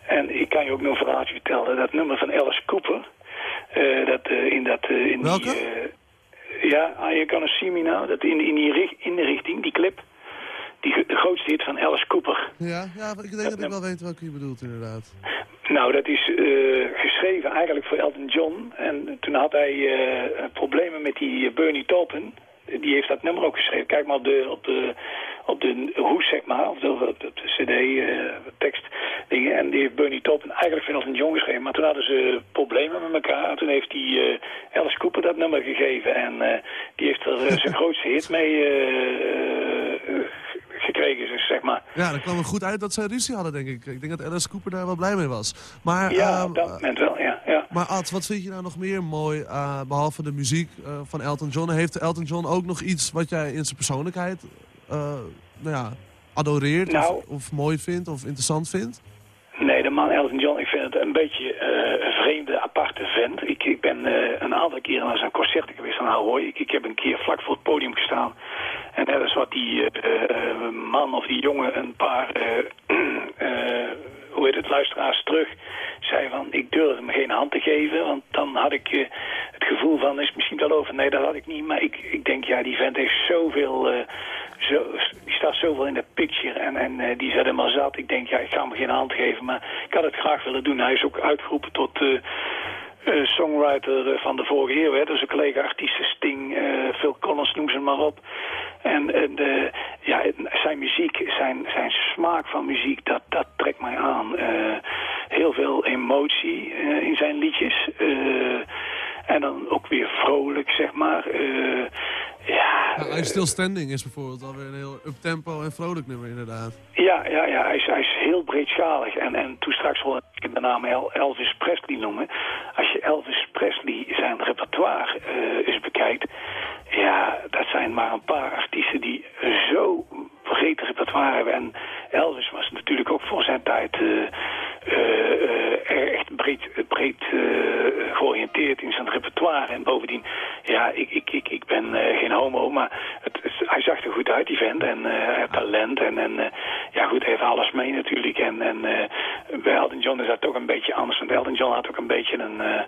En ik kan je ook nog een verhaaltje vertellen. Dat nummer van Alice Cooper, dat in dat... in Welke? Die, ja, You Gonna See Me Now, dat in, in die in de richting, die clip. Die de grootste hit van Alice Cooper. Ja, ja, ik denk dat ik wel weet welke je bedoelt inderdaad. Nou, dat is eh, geschreven eigenlijk voor Elton John. En toen had hij eh, problemen met die Bernie Taupin. Die heeft dat nummer ook geschreven. Kijk maar op de, op de, op de hoes, zeg maar. Of de, op de cd, eh, dingen. En die heeft Bernie Taupin eigenlijk voor Elton John geschreven. Maar toen hadden ze problemen met elkaar. Toen heeft die eh, Alice Cooper dat nummer gegeven. En eh, die heeft er zijn grootste hit mee gekregen, dus, zeg maar. Ja, dan kwam het goed uit dat zij ruzie hadden, denk ik. Ik denk dat Alice Cooper daar wel blij mee was. Maar, Ja, ehm, op dat moment wel, ja. ja. maar Ad, wat vind je nou nog meer mooi, eh, behalve de muziek eh, van Elton John? Heeft Elton John ook nog iets wat jij in zijn persoonlijkheid eh, nou ja, adoreert Nou. of, of mooi vindt of interessant vindt? Nee, de man Elton John, ik vind het een beetje een vreemde, aparte vent. Ik, ik ben eh, een aantal keren naar zijn concerten geweest van Ahoy. Ik, ik heb een keer vlak voor het podium gestaan. En net als wat die eh, eh, man of die jongen een paar, hoe het, luisteraars terug zei van... ik durfde hem geen hand te geven, want dan had ik eh, het gevoel van... is misschien wel over. Nee, dat had ik niet. Maar ik, ik denk, ja, die vent heeft zoveel... eh, zo, die staat zoveel in de picture en, en eh, die zet hem al zat. Ik denk, ja, ik ga hem geen hand geven, maar ik had het graag willen doen. Hij is ook uitgeroepen tot songwriter eh, van de vorige eeuw. Hè. Dus een collega artiesten Sting, eh, Phil Collins, noem ze maar op. En eh, de, ja, zijn muziek, zijn, zijn smaak van muziek, dat, dat trekt mij aan. Eh, heel veel emotie eh, in zijn liedjes. Eh, en dan ook weer vrolijk, zeg maar. Eh, ja, I'm Still Standing is bijvoorbeeld alweer een heel up-tempo en vrolijk nummer inderdaad. Ja, ja, ja hij, is, hij is heel breedschalig. En, en toen straks wil ik de naam El- Elvis Presley noemen. Als Elvis Presley zijn repertoire eh eens bekijkt... ja, dat zijn maar een paar artiesten die zo breed repertoire hebben. En Elvis was natuurlijk ook voor zijn tijd... eh, echt breed, breed eh, georiënteerd in zijn repertoire. En bovendien, ja, ik, ik, ik, ik ben eh, geen homo, maar het, hij zag er goed uit, die vent. En eh, hij heeft talent. En, en eh, ja, goed, hij heeft alles mee natuurlijk. En, en eh, bij Elton John is dat toch een beetje anders. Want Elton John had ook een beetje een, eh,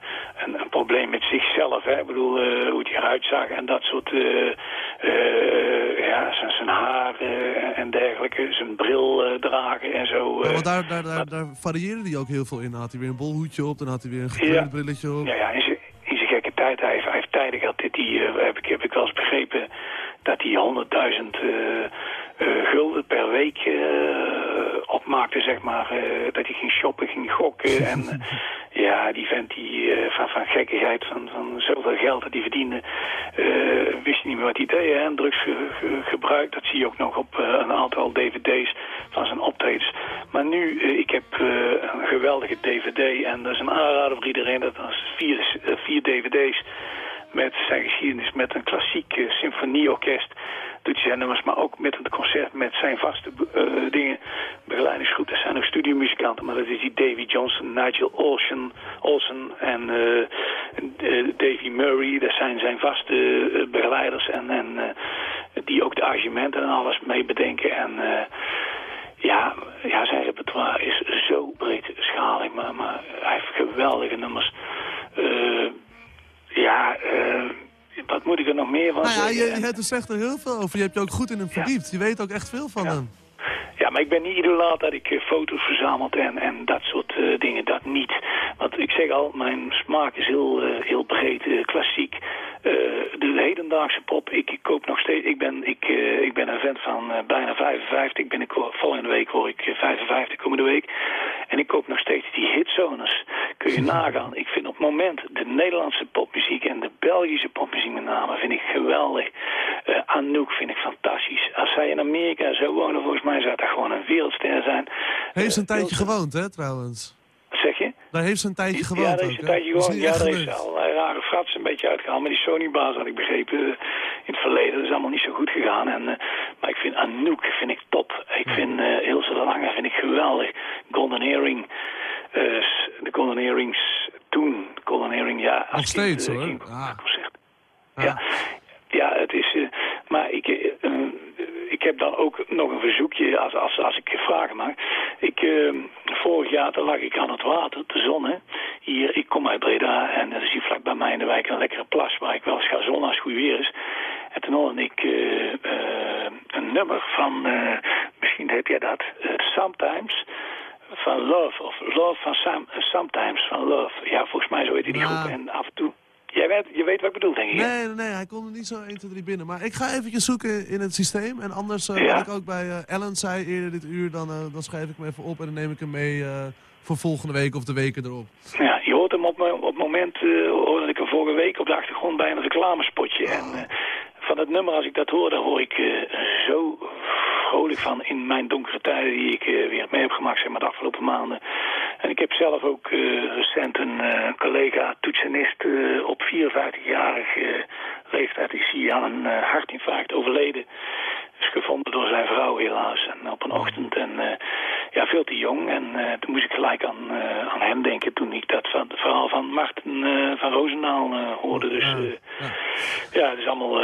een, een probleem met zichzelf. Hè? Ik bedoel, eh, hoe hij eruit zag en dat soort... eh, eh, ja, zijn, zijn haar eh, en dergelijke. Zijn bril eh, dragen en zo. Ja, eh. want daar, daar, daar, daar hij ook heel veel in. Dan had hij weer een bolhoedje op, dan had hij weer een gekleurd Ja. brilletje op. Ja, ja in zijn- gekke tijd. Hij heeft, hij heeft tijden gehad dat hij, eh, heb, ik, heb ik wel eens begrepen, dat hij 100.000 eh, eh, gulden per week opmaakte, zeg maar. eh, dat hij ging shoppen, ging gokken. en eh, ja, die vent die eh, van, van gekkigheid, van, van zoveel geld dat hij verdiende, wist niet meer wat hij deed. Hè? En drugs ge- ge- gebruikt, dat zie je ook nog op een aantal dvd's van zijn optredens. Maar nu, ik heb een geweldige dvd en dat is een aanrader voor iedereen. Dat is vier, vier dvd's met zijn geschiedenis, met een klassiek symfonieorkest. Doet zijn nummers, maar ook met een concert met zijn vaste eh, dingen. Begeleidingsgroep, dat zijn ook studiomuzikanten, maar dat is die Davy Johnson, Nigel Olsen, Olsen en eh, Davy Murray. Dat zijn zijn vaste begeleiders en, en die ook de arrangementen en alles mee bedenken. En ja, ja, zijn repertoire is zo breedschalig, maar, maar hij heeft geweldige nummers. Eh, ja, eh, wat moet ik er nog meer van Nou ja, zeggen? je, je hebt er zegt er heel veel over. Je hebt je ook goed in hem verdiept. Je weet ook echt veel van hem. Ja, maar ik ben niet idolaat dat ik eh, foto's verzameld en, en dat soort eh, dingen, dat niet. Want ik zeg al, mijn smaak is heel, eh, heel breed, klassiek. De hedendaagse pop, ik, ik koop nog steeds, ik ben, ik, ik ben een vent van bijna 55, ben ik, volgende week word ik eh, 55, komende week. En ik koop nog steeds die hitzones. Kun je nagaan, ik vind op moment de Nederlandse de Belgische popmuziek met name vind ik geweldig. Eh, Anouk vind ik fantastisch. Als zij in Amerika zou wonen, volgens mij zou dat gewoon een wereldster zijn. Heeft ze een tijdje gewoond, hè, trouwens? Wat zeg je? Daar heeft ze een tijdje gewoond Ja, daar is een tijdje Dat is gewoon. niet Ja, daar heeft ze allerlei rare frats een beetje uitgehaald. Maar die Sony-baas had ik begrepen eh, in het verleden. Dat is allemaal niet zo goed gegaan. En, eh, maar ik vind Anouk vind ik top. Ik vind eh Ilse de Lange vind ik geweldig. Golden Earring. eh, de Golden Earrings. Ja. Nog steeds, eh, hoor. Ah. concert. Ja. ja, het is... eh, maar ik, eh, ik heb dan ook nog een verzoekje als, als, als ik vragen mag. Ik, vorig jaar lag ik aan het water, de zon, hè. Hier, ik kom uit Breda en er is hier vlak bij mij in de wijk een lekkere plas waar ik wel eens ga zonnen als het goed weer is. En toen hoorde ik een nummer van, misschien heb jij dat, Sometimes van Love, of Love van Sometimes van Love. Ja, volgens mij zo heet die Ja. groep. En af en toe, jij weet, je weet wat ik bedoel, denk ik. Nee, nee, nee, hij kon er niet zo 1, 2, 3 binnen. Maar ik ga eventjes zoeken in het systeem. En anders, eh, Ja. wat ik ook bij eh, Ellen zei eerder dit uur, dan, eh, dan schrijf ik hem even op en dan neem ik hem mee voor volgende week of de weken erop. Ja, je hoort hem op, op het moment, eh, hoorde ik hem vorige week op de achtergrond bij een reclamespotje. En eh, van het nummer, als ik dat hoor, dan hoor ik zo vrolijk van in mijn donkere tijden die ik eh, weer mee heb gemaakt, zeg maar, de afgelopen maanden. En ik heb zelf ook eh, recent een eh, collega, toetsenist, op 54-jarige leeftijd, ik zie aan een hartinfarct overleden. Is gevonden door zijn vrouw helaas. En op een ochtend. En ja, veel te jong. En toen moest ik gelijk aan, aan hem denken toen ik dat van, verhaal van Martin eh, van Roosendaal hoorde. Dus eh, ja, het is allemaal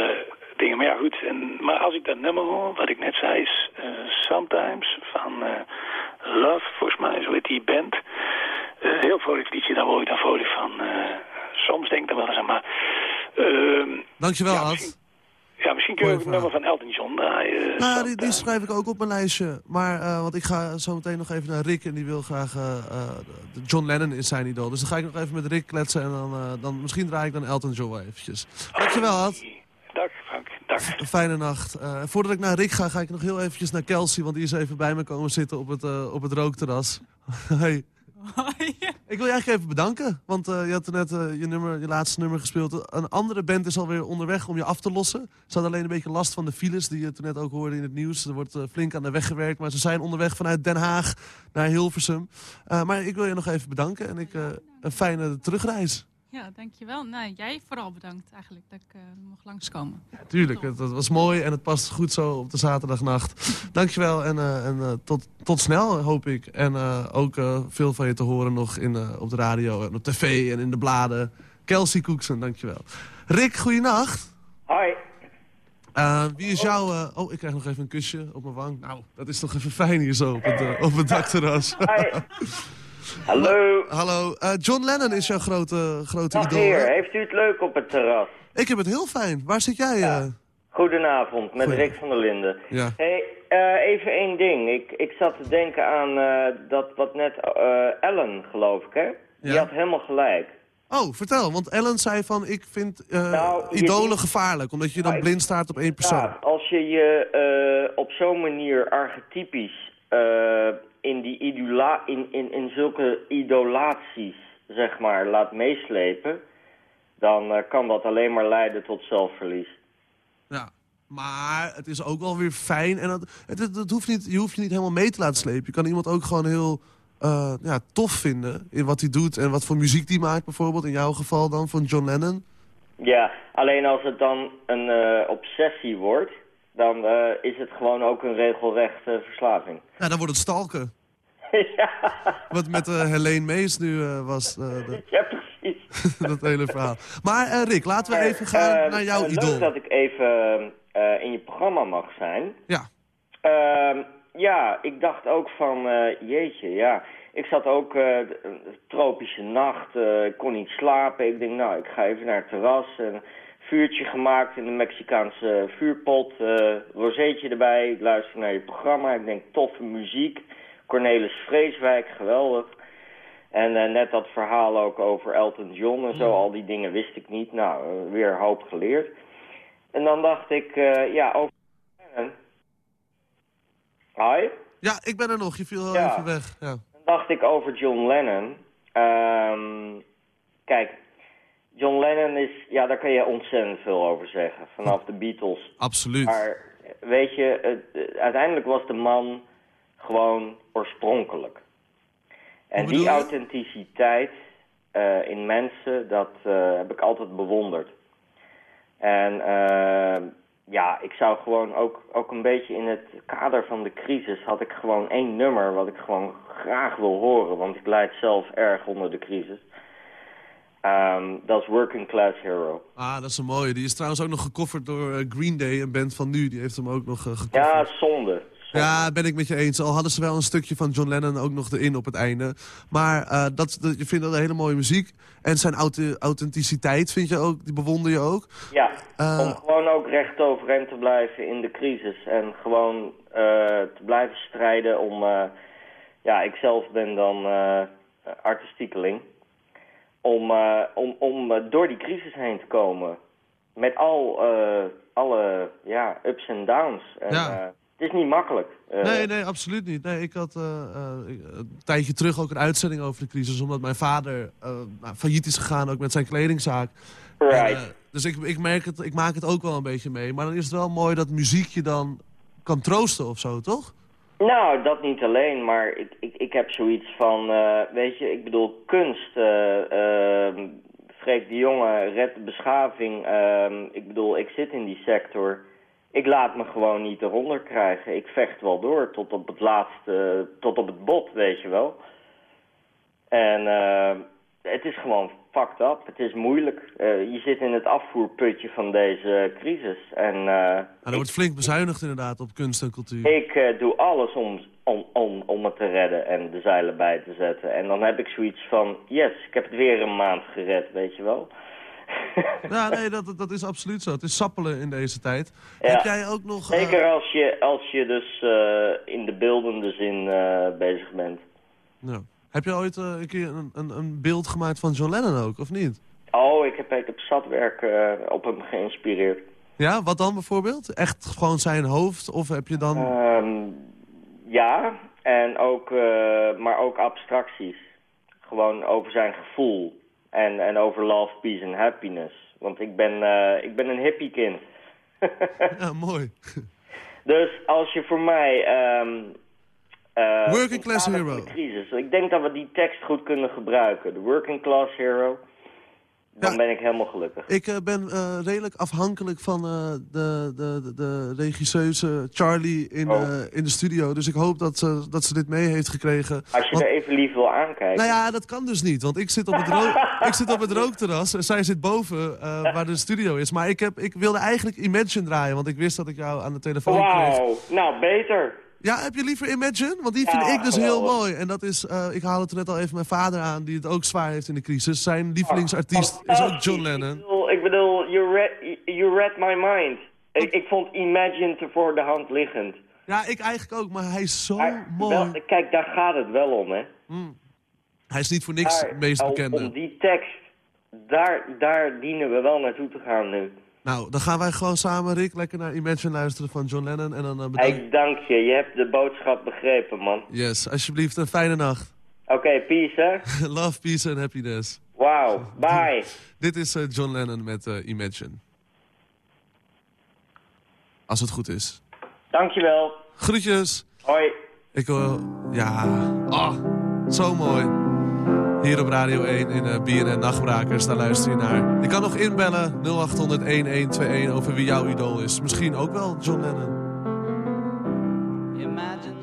dingen. Maar ja, goed. En, maar als ik dat nummer hoor, wat ik net zei, is eh, Sometimes van eh, Love, volgens mij, zo heet die band. Eh, heel vrolijk liedje, daar word ik dan vrolijk van. Soms denk ik er wel eens aan, maar... ehm, Dankjewel, ja, Ad. misschien- Ja, misschien kun je ook het nummer van Elton John draaien. Nou, die, die schrijf ik ook op mijn lijstje. Maar, want ik ga zo meteen nog even naar Rick en die wil graag... John Lennon is zijn idool. Dus dan ga ik nog even met Rick kletsen en dan, dan misschien draai ik dan Elton John wel eventjes. Dankjewel, Ad. Dag, fijne nacht. Eh, voordat ik naar Rick ga, ga ik nog heel eventjes naar Kelsey, want die is even bij me komen zitten op het, eh, op het rookterras. hey. Ik wil je eigenlijk even bedanken, want eh, je had net eh, je, nummer, je laatste nummer gespeeld. Een andere band is alweer onderweg om je af te lossen. Ze hadden alleen een beetje last van de files die je toen net ook hoorde in het nieuws. Er wordt flink aan de weg gewerkt, maar ze zijn onderweg vanuit Den Haag naar Hilversum. Eh, maar ik wil je nog even bedanken en ik, eh, een fijne terugreis. Ja, dankjewel. Nou, jij vooral bedankt eigenlijk dat ik eh, mocht langskomen. Tuurlijk, het, het was mooi en het past goed zo op de zaterdagnacht. Dankjewel en, eh, en eh, tot, tot snel, hoop ik. En eh, ook eh, veel van je te horen nog in, eh, op de radio en op tv en in de bladen. Kelsey Koeksen, dankjewel. Rick, goeienacht. Hoi. Eh, wie is jouw... eh, oh, ik krijg nog even een kusje op mijn wang. Nou, dat is toch even fijn hier zo op het, eh, op het dakterras. Hallo. Hallo. Eh, John Lennon is jouw grote, grote Dag idool. heer, hè? heeft u het leuk op het terras? Ik heb het heel fijn. Waar zit jij? eh? Goedenavond, met Rick van der Linden. Ja. Hey, eh, even één ding. Ik, ik zat te denken aan dat wat net Ellen, geloof ik, hè? Die had helemaal gelijk. Oh, vertel. Want Ellen zei van, ik vind Nou, je idolen gevaarlijk. Omdat je dan blind staat op één persoon. Ja, als je je op zo'n manier archetypisch in, die idola in, in, in zulke idolaties, zeg maar, laat meeslepen... dan eh, kan dat alleen maar leiden tot zelfverlies. Ja. Maar het is ook wel weer fijn. En dat, het, het, het hoeft niet, je hoeft je niet helemaal mee te laten slepen. Je kan iemand ook gewoon heel eh, ja, tof vinden in wat hij doet. En wat voor muziek die maakt bijvoorbeeld. In jouw geval dan van John Lennon. Ja, alleen als het dan een eh, obsessie wordt... dan is het gewoon ook een regelrechte verslaving. Ja, dan wordt het stalken. Wat met eh Helene Mees nu eh, was. eh, de- Ja, precies. dat hele verhaal. Maar Rick, laten we even gaan naar jouw idool. Leuk dat ik even in je programma mag zijn. Ja. Ehm, ja, ik dacht ook van, jeetje, ja. Ik zat ook, tropische nacht, ik kon niet slapen. Ik denk, nou, ik ga even naar het terras. Een vuurtje gemaakt in de Mexicaanse vuurpot. eh rozeetje erbij. Ik luister naar je programma. Ik denk, toffe muziek. Cornelis Vreeswijk, geweldig. En eh, net dat verhaal ook over Elton John en zo. Al die dingen wist ik niet. Nou, eh, weer een hoop geleerd. En dan dacht ik, eh, ja, over... Hi? Ja, ik ben er nog. Je viel Ja. even weg. Ja. Dan dacht ik over John Lennon. Ehm, kijk, John Lennon is, ja, daar kan je ontzettend veel over zeggen. Vanaf de Beatles. Absoluut. Maar weet je, het- uiteindelijk was de man gewoon oorspronkelijk. En die authenticiteit eh, in mensen, dat eh, heb ik altijd bewonderd. En eh, ja, ik zou gewoon ook, ook een beetje in het kader van de crisis... had ik gewoon één nummer wat ik gewoon graag wil horen. Want ik leid zelf erg onder de crisis. Ehm, dat is Working Class Hero. Ah, dat is een mooie. Die is trouwens ook nog gecoverd door Green Day, een band van nu. Die heeft hem ook nog gecoverd. Ja, zonde. Ja, ben ik met je eens. Al hadden ze wel een stukje van John Lennon ook nog erin op het einde. Maar eh, dat, dat, je vindt dat een hele mooie muziek. En zijn auth- authenticiteit vind je ook, die bewonder je ook. Ja, Eh, om gewoon ook recht overeind te blijven in de crisis. En gewoon eh, te blijven strijden om... ja, ik zelf ben dan artistiekeling. Om, om, om door die crisis heen te komen. Met al alle ja, ups en downs. En, Ja. Het is niet makkelijk. Eh, Nee, nee, absoluut niet. Nee, ik had ik- een tijdje terug ook een uitzending over de crisis... omdat mijn vader nou, failliet is gegaan, ook met zijn kledingzaak. Right. En, dus ik, ik, merk het, ik maak het ook wel een beetje mee. Maar dan is het wel mooi dat muziek je dan kan troosten of zo, toch? Nou, dat niet alleen, maar ik, ik, ik heb zoiets van, weet je, ik bedoel, kunst, eh eh, Freek de Jonge, red de beschaving, ehm, ik bedoel, ik zit in die sector. Ik laat me gewoon niet eronder krijgen. Ik vecht wel door tot op het laatste, tot op het bot, weet je wel. En eh, het is gewoon fucked up. Het is moeilijk. Eh, je zit in het afvoerputje van deze crisis. En eh, En er wordt flink bezuinigd inderdaad op kunst en cultuur. ik eh, doe alles om, om, om, om het te redden en de zeilen bij te zetten. En dan heb ik zoiets van, yes, ik heb het weer een maand gered, weet je wel. Ja, nee, dat, dat is absoluut zo. Het is sappelen in deze tijd. Ja. Heb jij ook nog... eh, Zeker als je, als je dus eh, in de beeldende zin eh, bezig bent. ja. Heb je ooit eh, een keer een, een, een beeld gemaakt van John Lennon ook, of niet? Oh, ik heb, ik heb zatwerk eh, op hem geïnspireerd. Ja, wat dan bijvoorbeeld? Echt gewoon zijn hoofd? Of heb je dan... Ehm, ja, en ook, eh, maar ook abstracties. Gewoon over zijn gevoel. En, en over love, peace en happiness. Want ik ben, eh, ik ben een hippiekind. Ja, mooi. Dus als je voor mij... ehm eh, Working in class hero. de crisis, ik denk dat we die tekst goed kunnen gebruiken. De working class hero. Dan ben ik helemaal gelukkig. Ik eh, ben eh, redelijk afhankelijk van eh, de, de, de, regisseuse Charlie in, Oh. in de studio. Dus ik hoop dat ze, dat ze dit mee heeft gekregen. Als je Want- er even lief wil aankijken. Nou ja, dat kan dus niet, want ik zit op het, ik zit op het rookterras en zij zit boven waar de studio is. Maar ik, heb, ik wilde eigenlijk Imagine draaien, want ik wist dat ik jou aan de telefoon kreeg. Wauw, nou beter. Ja, heb je liever Imagine? Want die Ja, vind ik dus heel mooi. En dat is, eh, ik haalde het net al even mijn vader aan, die het ook zwaar heeft in de crisis. Zijn lievelingsartiest is ook John Lennon. Ik bedoel, ik bedoel you, read, you read my mind. Ik, ik vond Imagine te voor de hand liggend. Ja, ik eigenlijk ook, maar hij is zo mooi. Wel, kijk, daar gaat het wel om, hè. Hij is niet voor niks het meest bekende. Om die tekst, daar, daar dienen we wel naartoe te gaan nu. Nou, dan gaan wij gewoon samen, Rick, lekker naar Imagine luisteren van John Lennon. En dan bedank... Ik dank je, je hebt de boodschap begrepen, man. Yes, alsjeblieft, een fijne nacht. Oké, peace, hè. Love, peace and happiness. Wauw, bye. Dit is eh, John Lennon met eh, Imagine. Als het goed is. Dankjewel. Groetjes. Hoi. Ik wil... Ja. Ah, zo mooi. Hier op Radio 1 in uh, BNN Nachtbrakers, daar luister je naar. Je kan nog inbellen 0800-1121 over wie jouw idool is. Misschien ook wel John Lennon. Imagine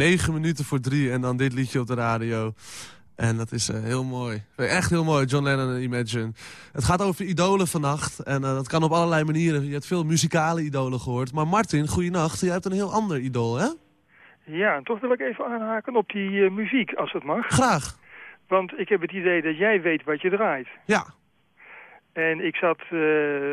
Negen minuten voor drie en dan dit liedje op de radio. En dat is eh, heel mooi. Echt heel mooi, John Lennon en Imagine. Het gaat over idolen vannacht. En eh, dat kan op allerlei manieren. Je hebt veel muzikale idolen gehoord. Maar Martin, goeienacht. Jij hebt een heel ander idool, hè? Ja, en toch wil ik even aanhaken op die eh, muziek, als het mag. Graag. Want ik heb het idee dat jij weet wat je draait. Ja. En ik zat eh,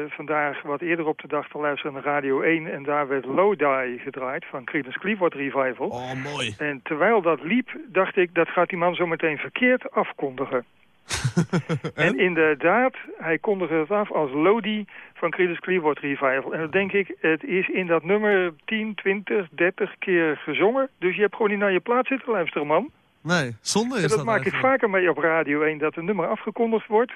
vandaag wat eerder op de dag te luisteren naar Radio 1... en daar werd Lodi gedraaid van Creedence Clearwater Revival. Oh, mooi. En terwijl dat liep, dacht ik, dat gaat die man zo meteen verkeerd afkondigen. en? inderdaad, hij kondigde het af als Lodi van Creedence Clearwater Revival. En dan denk ik, het is in dat nummer 10, 20, 30 keer gezongen. Dus je hebt gewoon niet naar je plaats zitten luisteren, man. Nee, zonde is En dat dat maak ik vaker mee op Radio 1, dat een nummer afgekondigd wordt.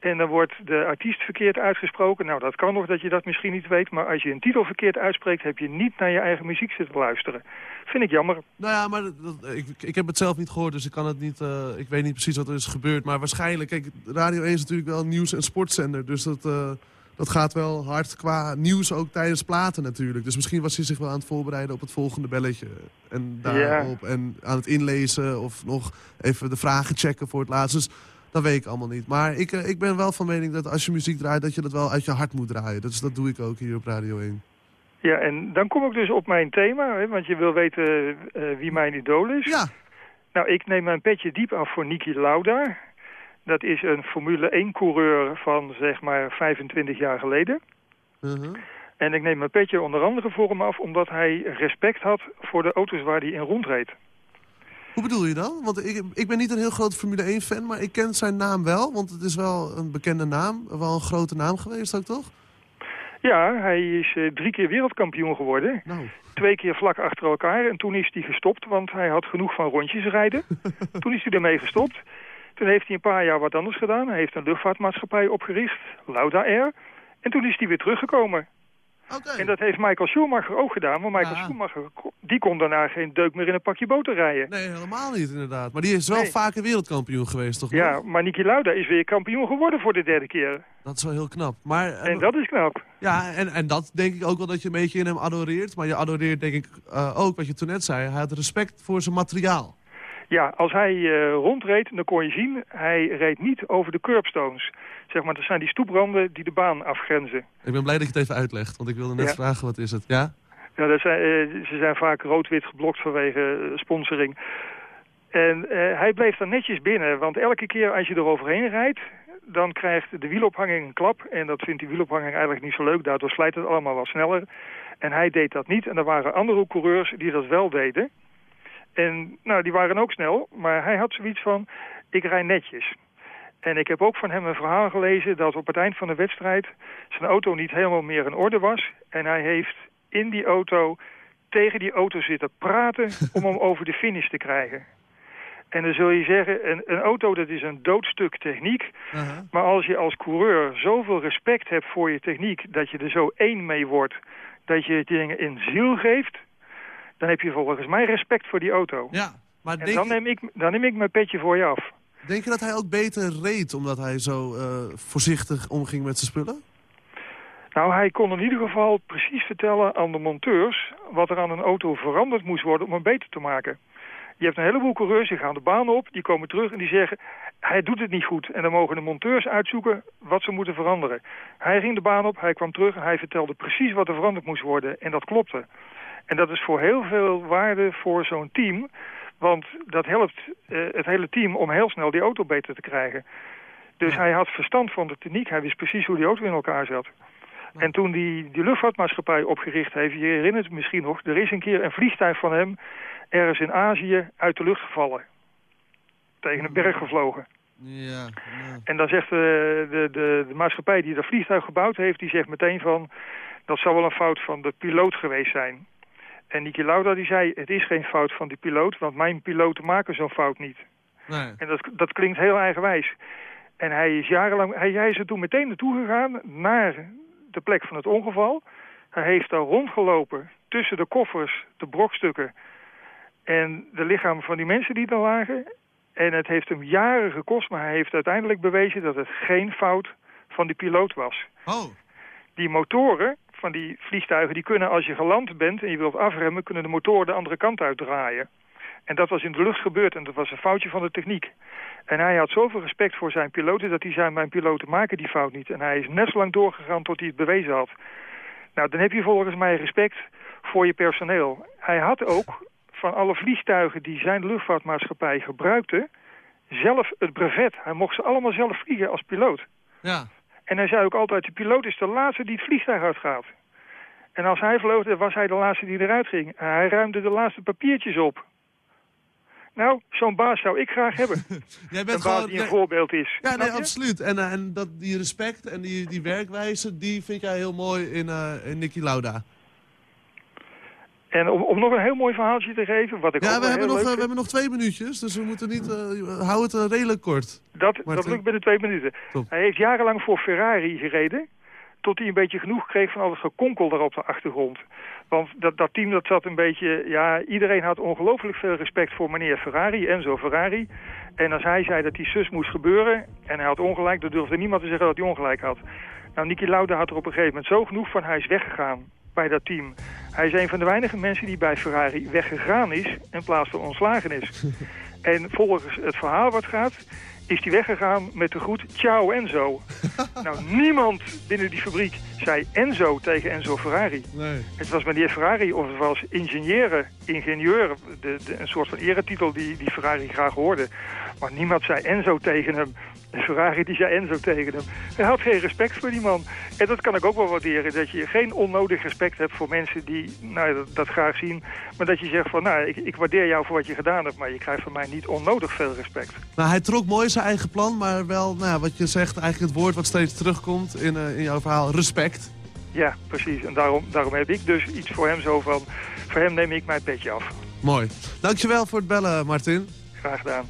En dan wordt de artiest verkeerd uitgesproken. Nou, dat kan nog dat je dat misschien niet weet. Maar als je een titel verkeerd uitspreekt, heb je niet naar je eigen muziek zitten luisteren. Vind ik jammer. Nou ja, maar dat- ik, ik heb het zelf niet gehoord, dus ik kan het niet. eh, ik weet niet precies wat er is gebeurd. Maar waarschijnlijk, kijk, Radio 1 is natuurlijk wel een nieuws- en sportzender. Dus dat, eh, dat gaat wel hard qua nieuws ook tijdens platen natuurlijk. Dus misschien was hij zich wel aan het voorbereiden op het volgende belletje. En daarop. En aan het inlezen of nog even de vragen checken voor het laatst. Dus dat weet ik allemaal niet. Maar ik, eh, ik ben wel van mening dat als je muziek draait, dat je dat wel uit je hart moet draaien. Dus dat doe ik ook hier op Radio 1. Ja, en dan kom ik dus op mijn thema, hè, want je wil weten eh, wie mijn idool is. Ja. Nou, ik neem mijn petje diep af voor Niki Lauda. Dat is een Formule 1-coureur van, zeg maar, 25 jaar geleden. Uh-huh. En ik neem mijn petje onder andere voor hem af omdat hij respect had voor de auto's waar hij in rondreed. Hoe bedoel je dan? Want ik, ik ben niet een heel groot Formule 1 fan, maar ik ken zijn naam wel. Want het is wel een bekende naam. Wel een grote naam geweest ook, toch? Ja, hij is eh, drie keer wereldkampioen geworden. Nou. Twee keer vlak achter elkaar. En toen is hij gestopt, want hij had genoeg van rondjes rijden. toen is hij ermee gestopt. Toen heeft hij een paar jaar wat anders gedaan. Hij heeft een luchtvaartmaatschappij opgericht, Lauda Air. En toen is hij weer teruggekomen. En dat heeft Michael Schumacher ook gedaan. Maar Michael Schumacher ko- die kon daarna geen deuk meer in een pakje boter rijden. Nee, helemaal niet inderdaad. Maar die is wel Nee. vaker wereldkampioen geweest, toch? Ja, nog? maar Niki Lauda is weer kampioen geworden voor de derde keer. Dat is wel heel knap. Maar, En dat is knap. Ja, en, en dat denk ik ook wel dat je een beetje in hem adoreert. Maar je adoreert denk ik eh, ook, wat je toen net zei, hij had respect voor zijn materiaal. Ja, als hij eh, rondreed, dan kon je zien, hij reed niet over de curbstones. Zeg maar, dat zijn die stoepranden die de baan afgrenzen. Ik ben blij dat je het even uitlegt, want ik wilde net Ja. vragen wat is het. Ja? Ja, dat zijn, eh, ze zijn vaak rood-wit geblokt vanwege eh, sponsoring. En hij bleef dan netjes binnen, want elke keer als je er overheen rijdt... dan krijgt de wielophanging een klap. En dat vindt die wielophanging eigenlijk niet zo leuk. Daardoor slijt het allemaal wat sneller. En hij deed dat niet. En er waren andere coureurs die dat wel deden. En nou, die waren ook snel. Maar hij had zoiets van, ik rij netjes. En ik heb ook van hem een verhaal gelezen dat op het eind van de wedstrijd zijn auto niet helemaal meer in orde was. En hij heeft in die auto tegen die auto zitten praten om hem over de finish te krijgen. En dan zul je zeggen, een, een auto dat is een doodstuk techniek. Maar als je als coureur zoveel respect hebt voor je techniek... dat je er zo één mee wordt, dat je dingen in ziel geeft... dan heb je volgens mij respect voor die auto. Ja, maar en denk dan, je- neem ik, dan neem ik mijn petje voor je af. Denk je dat hij ook beter reed omdat hij zo eh, voorzichtig omging met zijn spullen? Nou, hij kon in ieder geval precies vertellen aan de monteurs... wat er aan een auto veranderd moest worden om hem beter te maken. Je hebt een heleboel coureurs, die gaan de baan op, die komen terug en die zeggen... hij doet het niet goed. En dan mogen de monteurs uitzoeken wat ze moeten veranderen. Hij ging de baan op, hij kwam terug en hij vertelde precies wat er veranderd moest worden. En dat klopte. En dat is voor heel veel waarde voor zo'n team... Want dat helpt eh, het hele team om heel snel die auto beter te krijgen. Dus hij had verstand van de techniek. Hij wist precies hoe die auto in elkaar zat. En toen die, die luchtvaartmaatschappij opgericht heeft, je herinnert het misschien nog... er is een keer een vliegtuig van hem ergens in Azië uit de lucht gevallen. Tegen een berg gevlogen. Ja, En dan zegt de, de, de, de maatschappij die dat vliegtuig gebouwd heeft... die zegt meteen van, dat zou wel een fout van de piloot geweest zijn. En Niki Lauda die zei, het is geen fout van die piloot... want mijn piloten maken zo'n fout niet. Nee. En dat, dat klinkt heel eigenwijs. En hij is jarenlang, hij, hij is er toen meteen naartoe gegaan, naar de plek van het ongeval. Hij heeft daar rondgelopen tussen de koffers, de brokstukken en de lichamen van die mensen die daar lagen. En het heeft hem jaren gekost, maar hij heeft uiteindelijk bewezen dat het geen fout van die piloot was. Oh. Die motoren van die vliegtuigen, die kunnen als je geland bent en je wilt afremmen, kunnen de motoren de andere kant uitdraaien. En dat was in de lucht gebeurd en dat was een foutje van de techniek. En hij had zoveel respect voor zijn piloten dat hij zei, mijn piloten maken die fout niet. En hij is net zo lang doorgegaan tot hij het bewezen had. Nou, dan heb je volgens mij respect voor je personeel. Hij had ook van alle vliegtuigen die zijn luchtvaartmaatschappij gebruikte, zelf het brevet. Hij mocht ze allemaal zelf vliegen als piloot. Ja. En hij zei ook altijd, de piloot is de laatste die het vliegtuig uitgaat. En als hij vloog, was hij de laatste die eruit ging. Hij ruimde de laatste papiertjes op. Nou, zo'n baas zou ik graag hebben. Jij een bent baas gewoon... die een nee- voorbeeld is. Ja, nee, absoluut. En, eh, en dat, die respect en die, die werkwijze, die vind jij heel mooi in, eh in Nicky Lauda. En om, om nog een heel mooi verhaaltje te geven, wat ik Ja, we hebben, nog, eh, we hebben nog twee minuutjes, dus we moeten niet... eh hou het eh, redelijk kort. Dat, dat lukt binnen twee minuten. Top. Hij heeft jarenlang voor Ferrari gereden. Tot hij een beetje genoeg kreeg van al het gekonkel daar op de achtergrond. Want dat, dat team dat zat een beetje... Ja, iedereen had ongelooflijk veel respect voor meneer Ferrari, Enzo Ferrari. En als hij zei dat die zus moest gebeuren... en hij had ongelijk, dan durfde niemand te zeggen dat hij ongelijk had. Nou, Niki Lauda had er op een gegeven moment zo genoeg van... hij is weggegaan bij dat team. Hij is een van de weinige mensen die bij Ferrari weggegaan is... in plaats van ontslagen is. En volgens het verhaal wat gaat, is hij weggegaan met de groet Ciao Enzo. nou, niemand binnen die fabriek zei Enzo tegen Enzo Ferrari. Nee. Het was meneer Ferrari of het was ingenieur, ingenieur, de, de, een soort van eretitel die, die Ferrari graag hoorde. Maar niemand zei Enzo tegen hem. De Ferrari die zei Enzo tegen hem. Hij had geen respect voor die man. En dat kan ik ook wel waarderen. Dat je geen onnodig respect hebt voor mensen die nou, dat, dat graag zien. Maar dat je zegt van, nou, ik, ik waardeer jou voor wat je gedaan hebt. Maar je krijgt van mij niet onnodig veel respect. Nou, hij trok mooi zijn eigen plan, maar wel, nou, ja, wat je zegt, eigenlijk het woord wat steeds terugkomt in, eh, in jouw verhaal, respect. Ja, precies. En daarom, daarom heb ik dus iets voor hem zo van... Voor hem neem ik mijn petje af. Mooi. Dankjewel voor het bellen, Martin. Graag gedaan.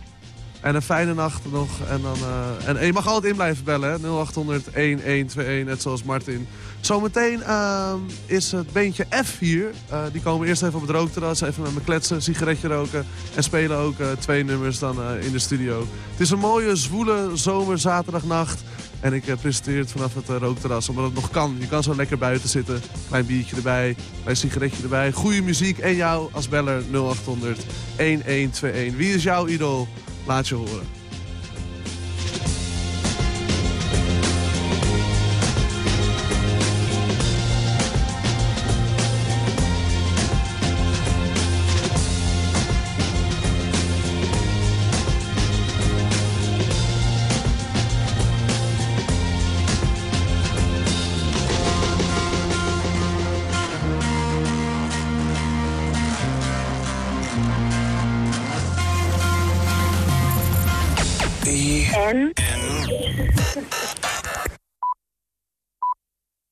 En een fijne nacht nog. En, dan, eh, en, en je mag altijd in blijven bellen, hè? 0800 1121, net zoals Martin. Zometeen ehm, is het beentje F hier. Eh, die komen eerst even op het rookterras, even met me kletsen, sigaretje roken. En spelen ook eh, twee nummers dan eh, in de studio. Het is een mooie, zwoele zomer zaterdagnacht. En ik presenteer het vanaf het rookterras, omdat het nog kan. Je kan zo lekker buiten zitten. Klein biertje erbij, klein sigaretje erbij. Goede muziek en jou als beller 0800 1121. Wie is jouw idool? Laat je horen.